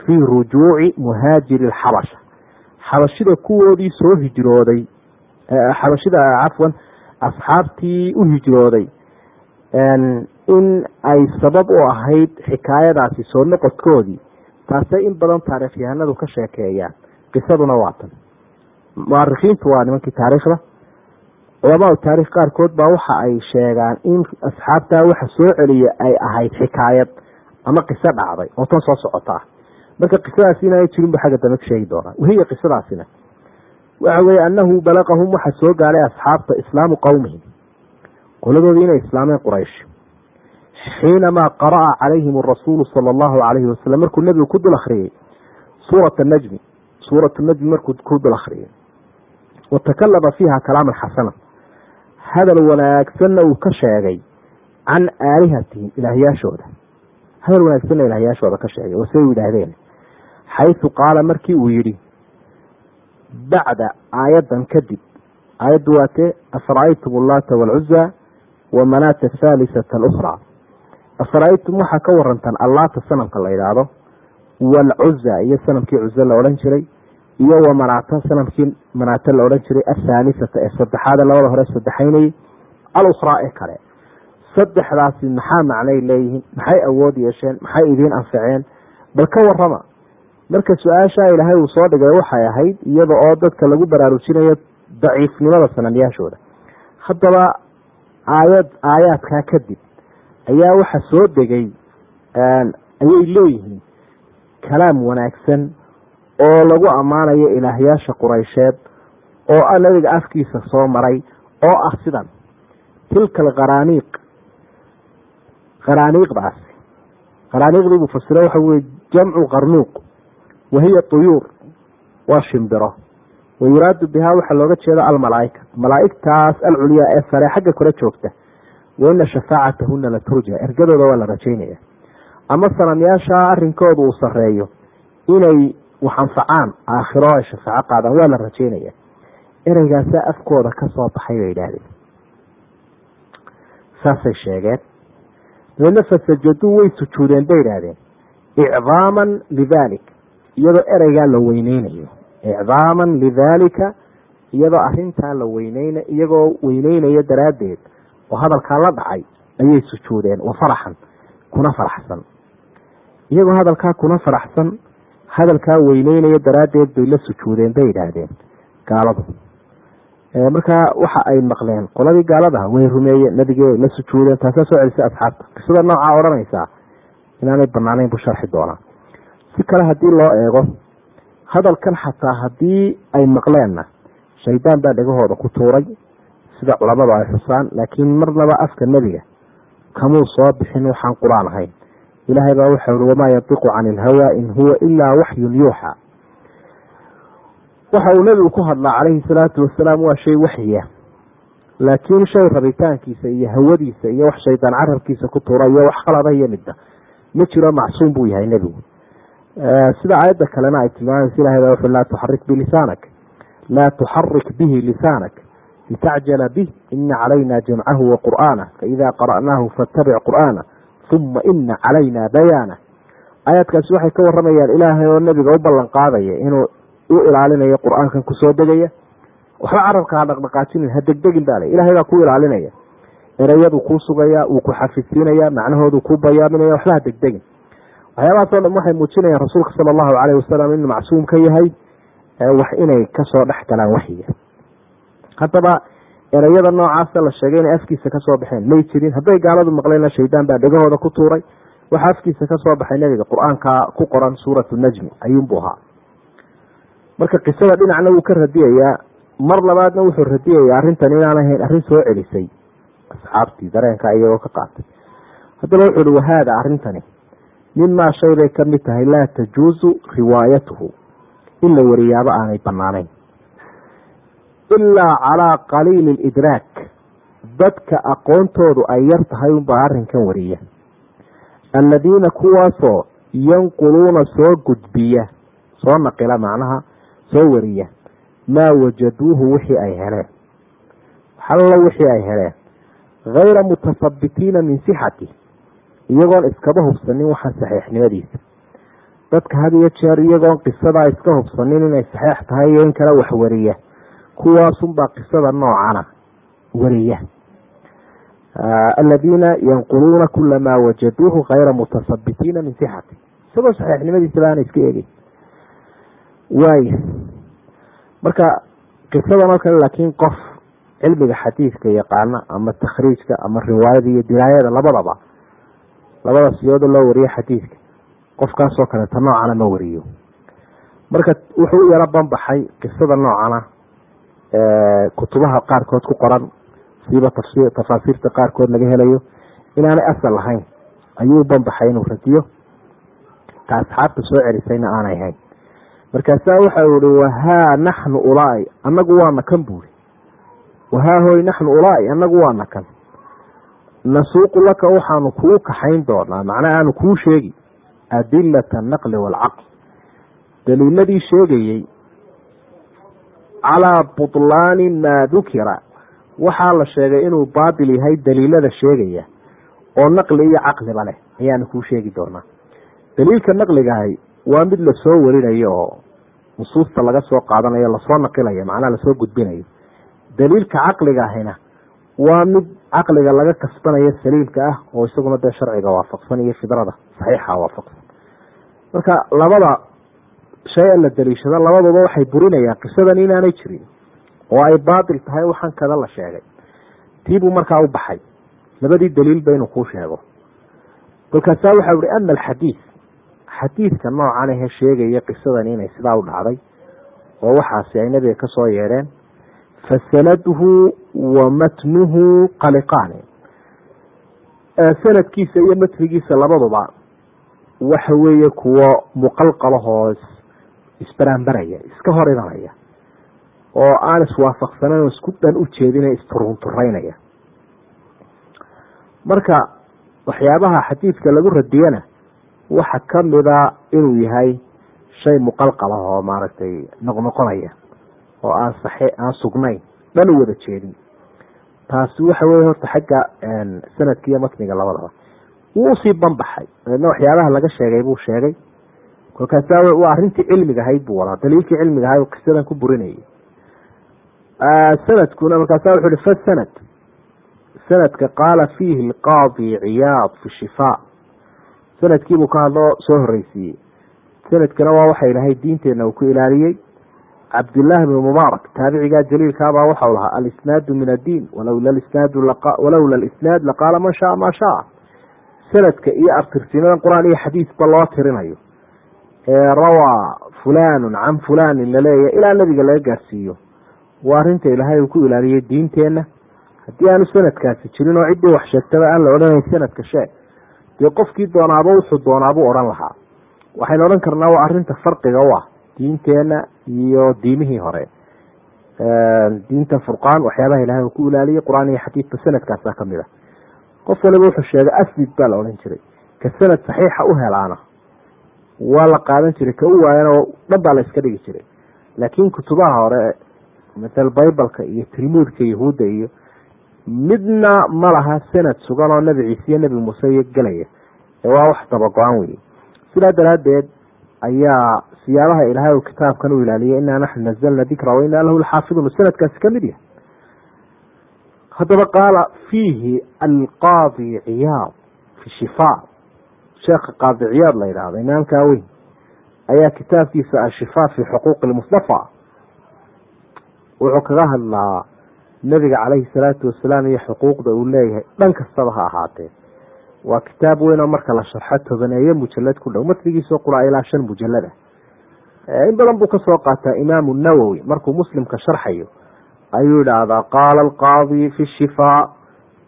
fii rujuuci muhaajiri alxabasha. Xabashida kuwoodii soo hijrooday xabashida cafwan asxaabtii u hijrooday in ay sabab u ahayd xikaayadaasi soo noqodkoodii taasay in badan taarikhyahanadu ka sheekeeyaan. Qisaduna waa tan. Muarikiintu waa nimankii taariikhda. Culamaau taarikh qaarkood baa waxa ay sheegaan in asxaabtaa waxa soo celiya ay ahayd xikaayad ama qiso dhacday oo tan soo socotaa marka qisadaasi inaana jirin bu xagga dambe ka sheegi doonaa. Wahiya qisadaasina. Waxa weye anahu balaqahum waxa soo gaaray asxaabta islaamu qowmihim qoladoodii inay islaameen quraysh xiinamaa qara'a calayhim arasuulu sala allahu calayhi wasalam markuu nebigu ku dul akriyey suurata najmi suuratu najmi markuu ku dul akriyey wa fiiha kalaaman xasana. Hadal wanaagsanna uu ka sheegay can aalihatihim ilaahyaashooda. Hadal wanaagsanna ilaahyaashooda ka sheegay oo u yidhaahdeen. Xaysu qaala markii uu yidhi bacda aayaddan kadib aayaddu waatee afara-aytum allaata waalcuza wa manaata athaalisata alukhraa afara-aytum waxaa ka warantaan allaata sanamka la yidhaahdo waalcuza iyo sanamkii cuze la odhan jiray iyo wa manaata sanamkii manaata la odhan jiray athaalisata ee saddexaade labada hore saddexaynayay alukhraa ee kale. Saddexdaasi maxaa macnay leeyihiin? Maxay awood yeesheen? Maxay idiin anfaceen bal ka warama marka su'aashaa ilaahay uu soo dhigay waxay ahayd iyada oo dadka lagu baraarujinayo daciifnimada sanamyaashooda haddaba aayad aayaadkaa kadib ayaa waxa soo degay ayay leeyihiin kalaam wanaagsan oo lagu ammaanayo ilaahyaasha quraysheed oo ah nabiga afkiisa soo maray oo ah sidan tilka alkharaaniiq kharaaniiqdaasi kharaaniiqdii buu fasiro waxa weye jamcu qarnuuq wahiya tuyuur waa shimbiro wa yuraadu bihaa waxaa looga jeeda almalaaika malaaigtaas alculyaa ee sare xagga kore joogta wa ina shafaacatahuna la turja ergadooda waa la rajaynaya ama sanamyaasha arrinkooda uu sareeyo inay wax anfacaan aakhiro ay shafaaco qaadaan waa la rajaynaya ereygaasaa afkooda ka soo baxay bay yidhaahdeen saasay sheegeen dabeedna fasajaduu way sujuudeen bay yidhaahdeen icdaaman lidalik iyadoo ereygaa la weyneynayo icdaaman lidaalika iyadoo arintaa la weyneyn iyagoo weyneynayo daraaddeed oo hadalkaa la dhacay ayay sujuudeen wa faraxan kuna faraxsan. Iyagoo hadalkaa kuna faraxsan hadalkaa weyneynayo daraaddeed bay la sujuudeen bay yidhaahdeen gaaladu. Markaa waxa ay maqleen qoladii gaaladaha way rumeeyeen nabigee la sujuudeen taasaa soo celisay asxaabta. Qisada noocaa odhanaysaa inaanay banaanayn buu sharxi doonaa. Si kale haddii loo eego hadalkan xataa haddii ay maqleenna shaydaan baa dhegahooda ku tuuray sida culammadu ay xusaan laakiin marnaba afka nebiga kamuu soo bixin waxaan qur'aan ahayn. Ilaahay baa wuxuu ihi wamaa yantiqu cani ilhawaa in huwa ilaa waxyun yuuxa. Waxa uu nebigu ku hadlaa calayhi salaatu wasalaam waa shay waxyiya laakiin shay rabitaankiisa iyo hawadiisa iyo wax shaydaan carabkiisa ku tuura iyo wax qalada midda ma jiro macsuum buu yahay nebigu. Sida aayadda kalena ay tilmaamaysa ilahay baa wuxu laa tuxarik bilisanak laa tuxarik bihi lisaanak litacjala bih ina calayna jamcahu wa qur'aana faida qara'naahu fattabic qur'aana uma ina calayna bayaana aayaadkaasi waxay ka waramayaan ilaahay oo nebiga u ballan qaadaya inuu u ilaalinayo qur'aankan ku soo degaya waxba carabka ha dhaqdhaqaajinin ha degdegin baa le ilahay baa ku ilaalinaya ereyadu kuu sugaya wuu ku xafidsiinaya macnahoodu kuu bayaaminaya waxba ha degdegin waxyaabahaas dhan waxay muujinayaan rasuulka sala allahu caleyhi wasalam inuu macsuum ka yahay wax inay ka soo dhex galaan waxyiga haddaba ereyada noocaasa la sheegay inay afkiisa ka soo baxeen may jirin hadday gaaladu maqleenna shaydaan baa dhegahooda ku tuuray. Waxa afkiisa ka soo baxay nebiga qur'aanka ku qoran suuratu najmi ayuunbuu ahaa. Marka qisada dhinacna wuu ka radiyayaa mar labaadna wuxuu radiyayaa arrintan inaan ahayn arrin soo celisay. Asxaabtii dareenka iyagoo ka qaatay. Haddaba wuxu uhi wahaada arrintani mimaa shay bay ka mid tahay laa tajuusu riwaayatuhu. In la wariyaabo aanay banaanayn ilaa calaa qaliili lidraak dadka aqoontoodu ay yar tahay unbaa arrinkan wariya. Alladiina kuwaasoo yanquluuna soo gudbiya soo naqila macnaha soo wariya maa wajaduuhu wixii ay heleen. Xallo wixii ay heleen. Hayra mutasabitiina min sixati. Iyagoon iskaba hubsanin waxaa saxiixnimadiisa. Dadka had iyo jeer iyagoon qisadaa iska hubsanin inay saxiix tahay iyo in kale wax wariya kuwaasunbaa qisada noocana wariya. Aladiina yanquluuna kula maa wajaduuhu hayra mutasabitiina min sixati isagoo saxiixnimadiisaba aana iska eegin. Waaya marka qisadan oo kale laakiin qof cilmiga xadiidka yaqaana ama takhriijka ama riwaayada iyo diraayada labadaba labada siyooda loo wariyo xadiidka qofkaasoo kaleeta noocana ma wariyo. Marka wuxuu u yaro banbaxay qisada noocana kutubaha qaarkood ku qoran siiba tafaasiirta qaarkood laga helayo inaanay asal lahayn ayuu banbaxay inuu radiyo ta asxaabta soo celisayna aanay hayn markaasaa waxa ihi wahaa naxnu ulaai anagu waana kan buuri wahaa hoy naxnu ulaai anagu waana kan nasuuqu laka waxaanu kuu kaxayn doonaa macnaha aanu kuu sheegi. Adilata anaqli waalcaql daliiladii sheegayey calaa butlaani maa dukira. Waxaa la sheegay inuu baatil yahay daliilada sheegaya oo naqli iyo caqliba leh. Ayaanu kuu sheegi doonaa. Daliilka naqligahay waa mid la soo warinayo oo nusuusta laga soo qaadanayo la soo naqilayo macnaha la soo gudbinayo. Daliilka caqliga ahina waa mid caqliga laga kasbanayo saliimka ah oo isaguna dee sharciga waafaqsan iyo fidrada saxiixa waafaqsan. Marka labada shay a la daliishado labaduba waxay burinayaan qisadan inaanay jirin oo ay baatil tahay waxaan kada la sheegay tiibuu markaa u baxay labadii daliilba inuu kuu sheego kolkaasaa waxau ihi ama alxadiid xadiidka noocan ahe sheegaya qisadan inay sidaa u dhacday oo waxaasi ay nabiga ka soo yeedheen fasanaduhu wa matnuhu qaliqaani sanadkiisa iyo matnigiisa labaduba waxa weeye kuwo muqalqalahoo isbaraanbaraya iska hor idanaya oo aan iswaafaqsanayn oo isku dhan u jeedina isturuntureynaya marka waxyaabaha xadiidka lagu radiyana waxa kamida inuu yahay shay muqalqalah oo maaragtay noqnoqonaya oo aan saxe aan sugnayn dhan u wada jeedin. Taasi waxa weye horta xagga sanadka iyo matniga labadaba wuu u sii banbaxay. Dabeedna waxyaabaha laga sheegay buu sheegay kolkaasa waa arrintii cilmiga ahayd buu wadaa daliilkii cilmiga ahayd qisadan ku burinayay. Sanadkuna markaasa wuxu uhi fasanad sanadka qaala fiihi alqaadi ciyaad fi shifaa. Sanadkiibuu ka hadloo soo horeysiiyey sanadkana waa waxa ilahay diinteenna uu ku ilaaliyey. Cabdillaahi bn mubaarak taabicigaa jaliilkaabaa waxau lahaa alisnaadu min addiin walowla alisnaad laqaala man shaa maa shaa. Sanadka iyo abtirsimadan qur'aan iyo xadiisba loo tirinayo rawaa fulaanun can fulaanin laleeyahy ilaa nebiga laga gaarsiiyo. Waa arrinta ilaahay uu ku ilaaliyey diinteenna. Haddii aanu sanadkaasi jirin oo ciddii wax sheegtaba aan la odhanayn sanadka sheeg dee qofkii doonaaba wuxuu doonaabuu odhan lahaa. Waxaynu odhan karnaa waa arrinta farqiga u ah diinteenna iyo diimihii hore. Diinta furqaan waxyaabaha ilahay uu ku ilaaliyey qur'aan iyo xadiidka sanadkaasaa ka mid a qof waliba wuxuu sheegay asnid baa la odhan jiray. Ka sanad saxiixa u helaana waa la qaadan jiray ka u waayana dhan baa la iska dhigi jiray. Laakiin kutubaha hore masal bibalka iyo tilmuudka yahuudda iyo midna ma laha sanad sugan oo nebi ciise iyo nebi muuse iyo gelaya. Ee waa wax dabago-an wey sidaa daraaddeed ayaa siyaabaha ilaahay uu kitaabkan u ilaaliyay inaa naxnu nazalna dikra wa inaa lahu laxaafidun sanadkaasi ka mid yahay. Haddaba qaala fiihi alqaadi ciyaad fi shifa sheekha qaadi ciyaad la yidhaahdo imaamkaa weyn ayaa kitaabkiisa ashifa fi xuquuqi lmustafa wuxuu kaga hadlaa nebiga caleyhi salaatu wasalaam iyo xuquuqda uu leeyahay. Dhan kastaba ha ahaatee. Waa kitaab weyn marka la sharxo tobaneeyo mujalad ku dhow matligiisoo qura ilaa shan mujalad in badan buu ka soo qaataa imaamu nawowi markuu muslimka sharxayo ayuu yidhaahdaa qaala alqaadi fi shifaa.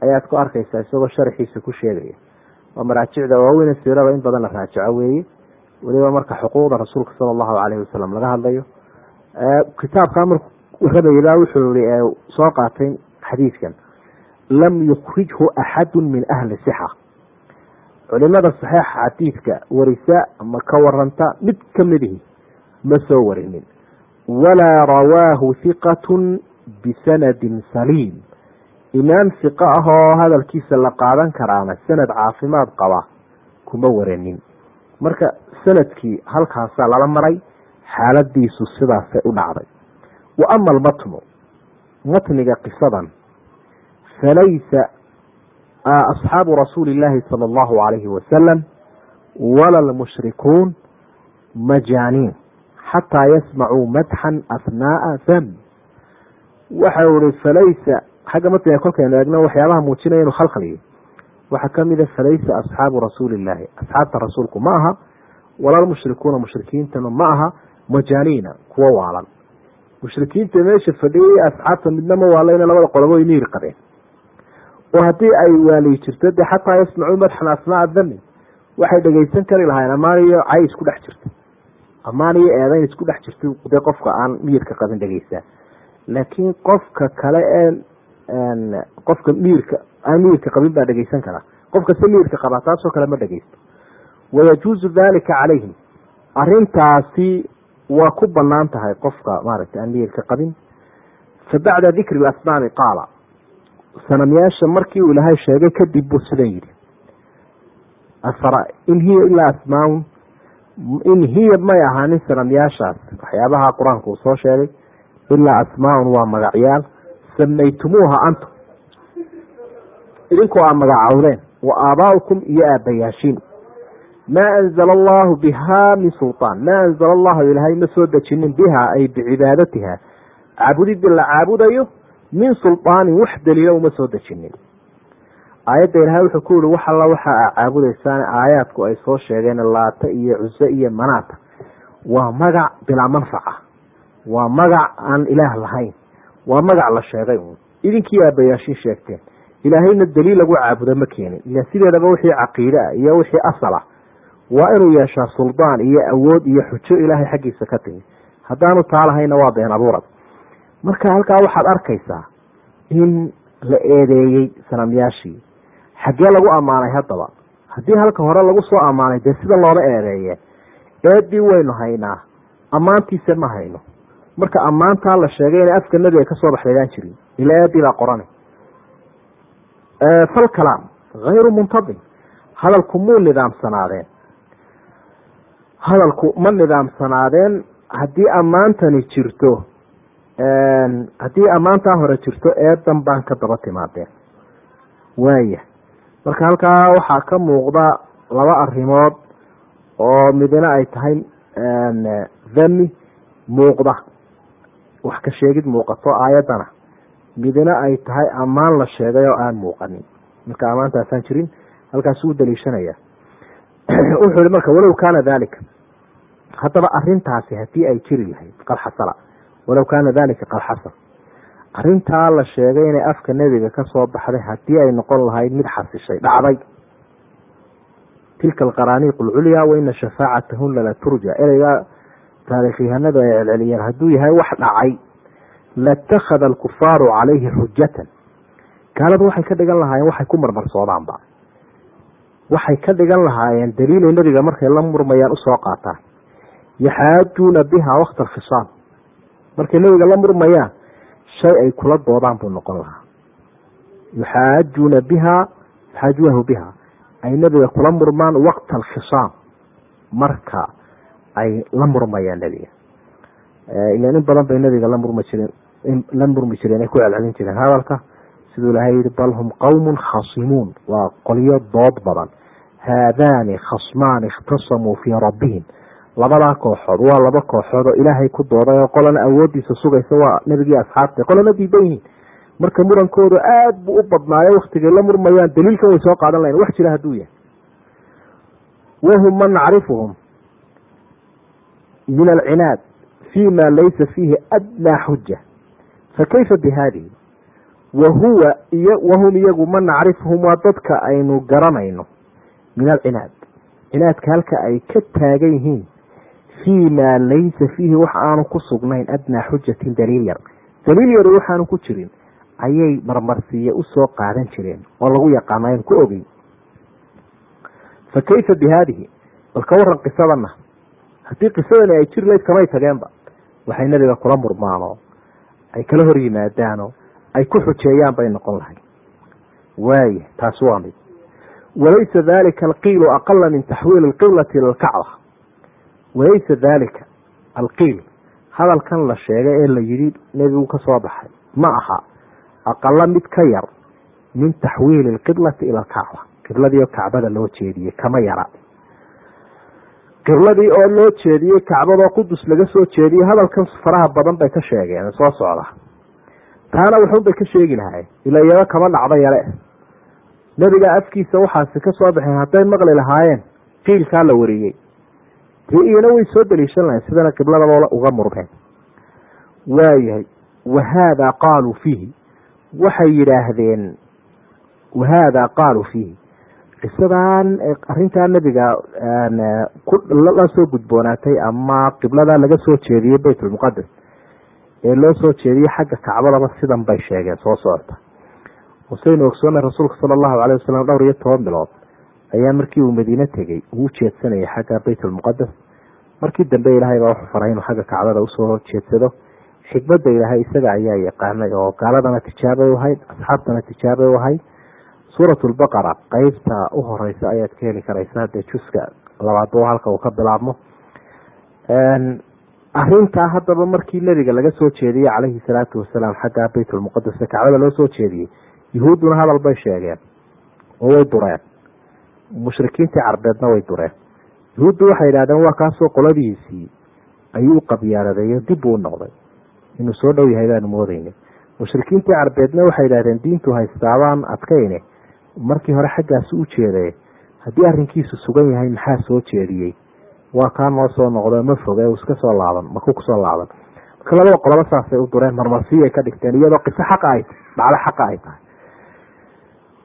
Ayaad ku arkaysaa isagoo sharxiisa ku sheegaya waa maraajicda waaweyne siirada in badan la raajico weeye. Weliba marka xuquuqda rasuulka sala allahu caleyhi wasalam laga hadlayo kitaabkaa markuu waramayabaa wuxuu i soo qaatay xadiidkan lam yukrijhu axadu min ahli sixa. Culimada saxiixa xadiidka warisa ama ka waranta mid kamidihi ma soo warinin. Walaa rawaahu hiqatun bisanadin saliim imaam siqo ah oo hadalkiisa la qaadan karaana sanad caafimaad qaba kuma waranin marka sannadkii halkaasaa lala maray xaaladiisu sidaasay u dhacday. Wa ama almatnu matniga qisadan falaysa asxaabu rasuuli sala allahu calayhi wasalam wala lmushrikuun majaaniin xataa yasmacuu madxan asnaaa dam waxa uu ihi falaysa xagga matniga kolkaynu eegno waxyaabaha muujinaya inuu khalkhaliyo waxaa kamida falaysa asxaabu rasuuli illaahi asxaabta rasuulku ma aha walalmushrikuuna mushrikiintana ma aha majaaniina kuwa waalan mushrikiinta meesha fadhiyay asxaabta midna ma waalayna labada qolobo ay miiri qabeen. Oo haddii ay waaliyi jirto dee xataa yasmacuu madxan asnaaa dami waxay dhegeysan kari lahayn amaan iyo cay isku dhex jirta amaan iyo eedayn isku dhex jirta dee qofka aan miyirka qabin dhegeysaa laakiin qofka kale ee qofka miirka aan miyirka qabin baa dhegeysan karaa. Qofka se miyirka qabaa taasoo kale ma dhegeysto wayajuuzu dalika calayhim. Arintaasi waa ku bannaan tahay qofka maaragtay aan miyirka qabin. Fa bacda dikri asmaami qaala. Sanamyaasha markii uu ilaahay sheegay kadib buu sidan yidhi? In hiya ilaa asmaaun in hiya may ahaanin sanamyaashaas. Waxyaabaha qur'aanka uu soo sheegay ilaa asmaaun waa magacyaal samaytumuuha antum. Idinkoo aa magacawdeen wa aabaaukum iyo aabayaashiin maa anzala allahu bihaa min sulطaan maa anzala allahu ilaahay ma soo dejinin bihaa ay bicibaadatiha. Caabudidii la caabudayo min sulطaanin wax daliila uma soo dejinin. Aayadda ilaahay wuxuu ku yihi wax alla waxa a caabudaysaan aayaadku ay soo sheegeen laata iyo cuse iyo manaata. Waa magac bilaa manfaca. Waa magac aan ilaah lahayn waa magac la sheegay uun. Idinkii aabayaashin sheegteen. Ilaahayna daliil lagu caabudo ma keenin. Ila sideedaba wixii caqiide ah iyo wixii asal ah waa inuu yeeshaa suldaan iyo awood iyo xujo ilaahay xaggiisa ka timi. Haddaanu taa lahayna waa been abuurad. Marka halkaa waxaad arkaysaa in la eedeeyey sanamyaashii xaggee lagu ammaanay haddaba. Haddii halka hore lagu soo ammaanay dee sida loola eedeeye. Eedii waynu haynaa. Ammaantiisa ma hayno marka ammaantaa la sheegay inay afka nebiga ka soo baxdaydaan jirin. Ila eedii baa qorana falkalaam hayru muntadim. Hadalku muu nidaamsanaadeen? Hadalku ma nidaamsanaadeen? Haddii ammaantani jirto haddii ammaantaa hore jirto eedan baan ka daba timaadeen. Waaya marka halkaa waxaa ka muuqda laba arrimood oo midna ay tahay dhami muuqda wax ka sheegid muuqato aayaddana midna ay tahay ammaan la sheegay oo aan muuqanin. Marka ammaantaasaan jirin halkaasuu u daliishanaya. Wuxuu yihi marka walow kaana dalika haddaba arintaasi haddii ay jiri lahayd qad walow kaana dalika qad arintaa la sheegay inay afka nebiga ka baxday haddii ay noqon lahayd mid xasishay dhacday. Tilka alqaraaniiq alculyaa waina shafaacatahuna la turja ereygaa taarikhyahanadu ay celceliyeen. Hadduu yahay wax dhacay latakhada alkufaaru calayhi xujatan gaaladu waxay ka dhigan lahaayeen waxay ku marmarsoodaanba waxay ka dhigan lahaayeen daliilay nebiga markay la murmayaan u soo qaataan. Yaxaajuuna biha wakta alkhisaam markay nebiga la murmayaan shay ay kula doodaan buu noqon lahaa. Yuxaajuuna biha yuxaajuunahu biha. Ay nebiga kula murmaan wakta alkhisaam marka ay la murmayaan nebiga ilan in badan bay nebiga la murmi jireen la murmi jireen ay ku celcelin jireen. Hadalka siduu ilahay yihi bal hum qowmun khasimuun. Waa qolyo dood badan. Haadaani khasmaani ikhtasamuu fii rabbihim. Labadaa kooxood waa laba kooxood oo ilaahay ku dooday oo qolana awoodiisa sugaysa waa nebigii asxaabta qolana diidan yihiin marka murankoodu aada buu u badnaayo waktigay la murmayaan daliilkan way soo qaadan lahayn wax jira hadduu yahay. Wahum man nacrifuhum min alcinaad fi ma laysa fiihi adnaa xuja fakayfa bihadihi wahuwa iyo wahum iyagu man nacrifuhum waa dadka aynu garanayno min alcinaad cinaadka halka ay ka taagan yihiin fii maa laysa fiihi wax aanu ku sugnayn adnaa xujatin daliil yar daliil yar waxaanu ku jirin ayay marmarsiiye u soo qaadan jireen oo lagu yaqaano aynu ku ogeyn fa kayfa bi haadihi bal waran qisadana haddii qisadani ay jir layd kamay tageenba waxay nabiga kula murmaanoo ay kala hor yimaadaanoo ay ku xujeeyaan bay noqon lahay waaya taasi waa mid. Walaysa dalika alqiilu aqala min taxwiili alqiblati ila walaysa dalika alqiil hadalkan la sheegay ee la yidhi nebigu ka baxay ma aha aqala mid ka yar min taxwiili alqiblati ila alkacba. Qibladii kacbada loo jeediyey kama yara qibladii oo loo jeediyey kacbadoo qudus laga soo jeediyey hadalkan faraha badan bay ka sheegeen soo socda. Taana wuxuun bay ka sheegi lahay ila iyaba kama dhacda yale nebiga afkiisa waxaasi ka soo baxeen hadday maqli lahaayeen qiilkaa la wariyey. Dee iyana way soo daliishan lahayn sidana qibladaba uga murmeen. Waayahay wahaadaa qaaluu fiihi? Waxay yidhaahdeen wahaadaa qaaluu fiihi qisadan arintaa nebiga la soo gudboonaatay ama qibladaa laga soo jeediyey baytulmuqadas ee loo soo jeediyey xagga kacbadaba sidan bay sheegeen soo socota wasaynu ogsoonay rasuulka sala allahu calay wasalam dhowr iyo toban bilood ayaa markii uu madiine tegey uu jeedsanayay xagga baytulmuqadas markii dambe ilaahay baa wuxuu faray inuu xagga kacbada u soo jeedsado. Xikmadda ilaahay isaga ayaa yaqaanay oo gaaladana tijaabay u ahayd asxaabtana tijaabay u ahayd suurat lbaqara qeybta u horeysa ayaad ka heli karaysaa dee juska labaadba halka uu ka bilaabmo. Arintaa haddaba markii nebiga laga soo jeediyey calayhi salaatu wasalaam xagga baytulmuqadas ee kacbada loo soo jeediyey yuhuudduna hadal bay sheegeen oo way dureen. Mushrikiintii carbeedna way dureen. Yuhuuddu waxay yidhahdeen waa kaasoo qoladihiisii ayuu qabyaaladeeyo dib uu noqday. Inuu soo dhow yahay baanu moodeyna mushrikiintii carbeedna waxay yidhahdeen diintu haystaabaan adkayne markii hore xaggaasi u jeedaye haddii arrinkiisu sugan yahay maxaa soo jeediyey? Waa kaa noo soo noqdo ma foge iska soo laaban makuu ku soo laaban. Marka labada qoloba saasay u dureen marmarsiiyay ka dhigteen iyadoo qiso xaqa ay dhacdo xaqa ay tahay.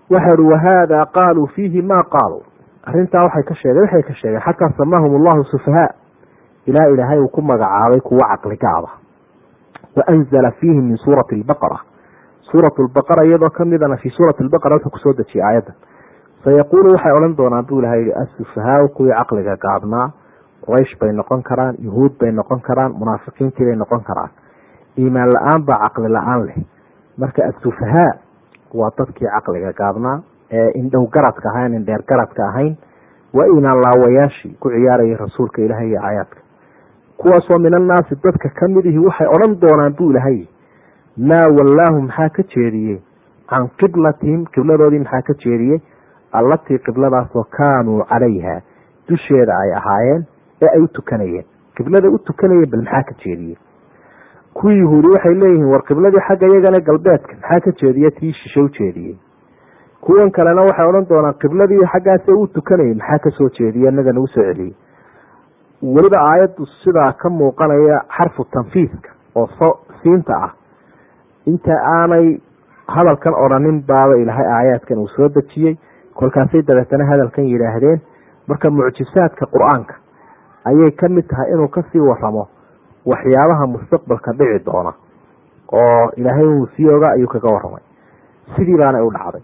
Waxa uhi wahaadaa qaaluu fiihi maa qaaluu. Arrintaa waxay ka sheegeen waxay ka sheegeen xataa samaahum allahu sufahaa ilaa ilaahay uu ku magacaabay kuwo caqligaaba wa anzala fiihim min suurati albaqara suurat lbaqara iyadoo kamidana fii suurati lbaqara wuxuu ku soo dejiyay aayaddan sayaquulu waxay odhan doonaan buu ilahay yihi asufahaau kuwii caqliga gaabnaa quraysh bay noqon karaan yuhuud bay noqon karaan munaafiqiintii bay noqon karaan. Iimaan la'aan baa caqli la'aan leh. Marka asufahaa waa dadkii caqliga gaabnaa ee indhow garadka ahayn indheer garadka ahayn waa iimaan laawayaashii ku ciyaarayay rasuulka ilahay iyo aayaadka. Kuwaasoo min annaasi dadka ka mid ihi waxay odhan doonaan buu ilahay maa wallaahu maxaa ka jeediyey can qiblatihim qibladoodii maxaa ka jeediyey allatii qibladaasoo kaanuu calayha. Dusheeda ay ahaayeen ee ay u tukanayeen. Qiblada u tukanayeen bal maxaa ka jeediyey kuwii yuhuudi waxay leeyihiin war qibladii xagga iyagana galbeedka. Maxaa ka jeediye tii shishe u jeediyey kuwan kalena waxay odhan doonaan qibladii xaggaasee u tukanayay maxaa ka soo jeediye inaga nagu soo celiyey. Weliba aayaddu sidaa ka muuqanaya xarfu tanfiiska oo siinta ah inta aanay hadalkan odhanin baaba ilaahay aayaadkan uu soo dejiyey. Kolkaasay dabeetana hadalkan yidhaahdeen. Marka mucjisaadka qur'aanka ayay ka mid tahay inuu ka sii waramo waxyaabaha mustaqbalka dhici doona oo ilaahay uu sii oga ayuu kaga waramay sidii baana u dhacday.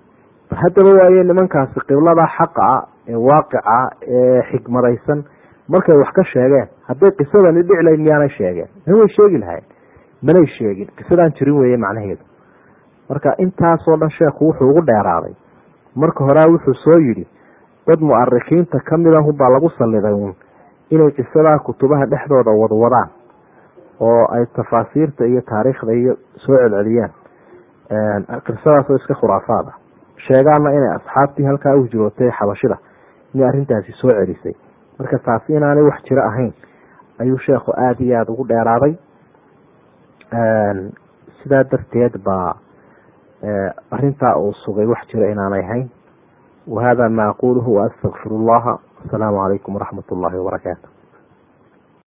Bal haddaba waaye nimankaasi qiblada xaqa ah ee waaqica ee xikmadaysan markay wax ka sheegeen hadday qisadani dhiclayn miyaanay sheegeen. Way sheegi lahayn manay sheegin qisadaan jirin weeye macnaheedu. Marka intaasoo dhan sheekhu wuxuu ugu dheeraaday. Marka horea wuxuu soo yidhi dad muarikiinta ka mid ahunbaa lagu saliday uun. Inay qisadaa kutubaha dhexdooda wadwadaan oo ay tafaasiirta iyo taariikhda iyo soo celceliyaan. Qisadaasoo iska khuraafaad ah. Sheegaana inay asxaabtii halkaa u xabashida inay arrintaasi soo celisay. Marka taasi inaanay wax jiro ahayn ayuu sheekhu aada iyo aada ugu dheeraaday sidaa darteed baa arintaa uu sugay wax jiro inaanay ahayn wahada ma aquluhu waastaqfir llaha asalaamu calaykum waraxmat ullahi wabarakaatu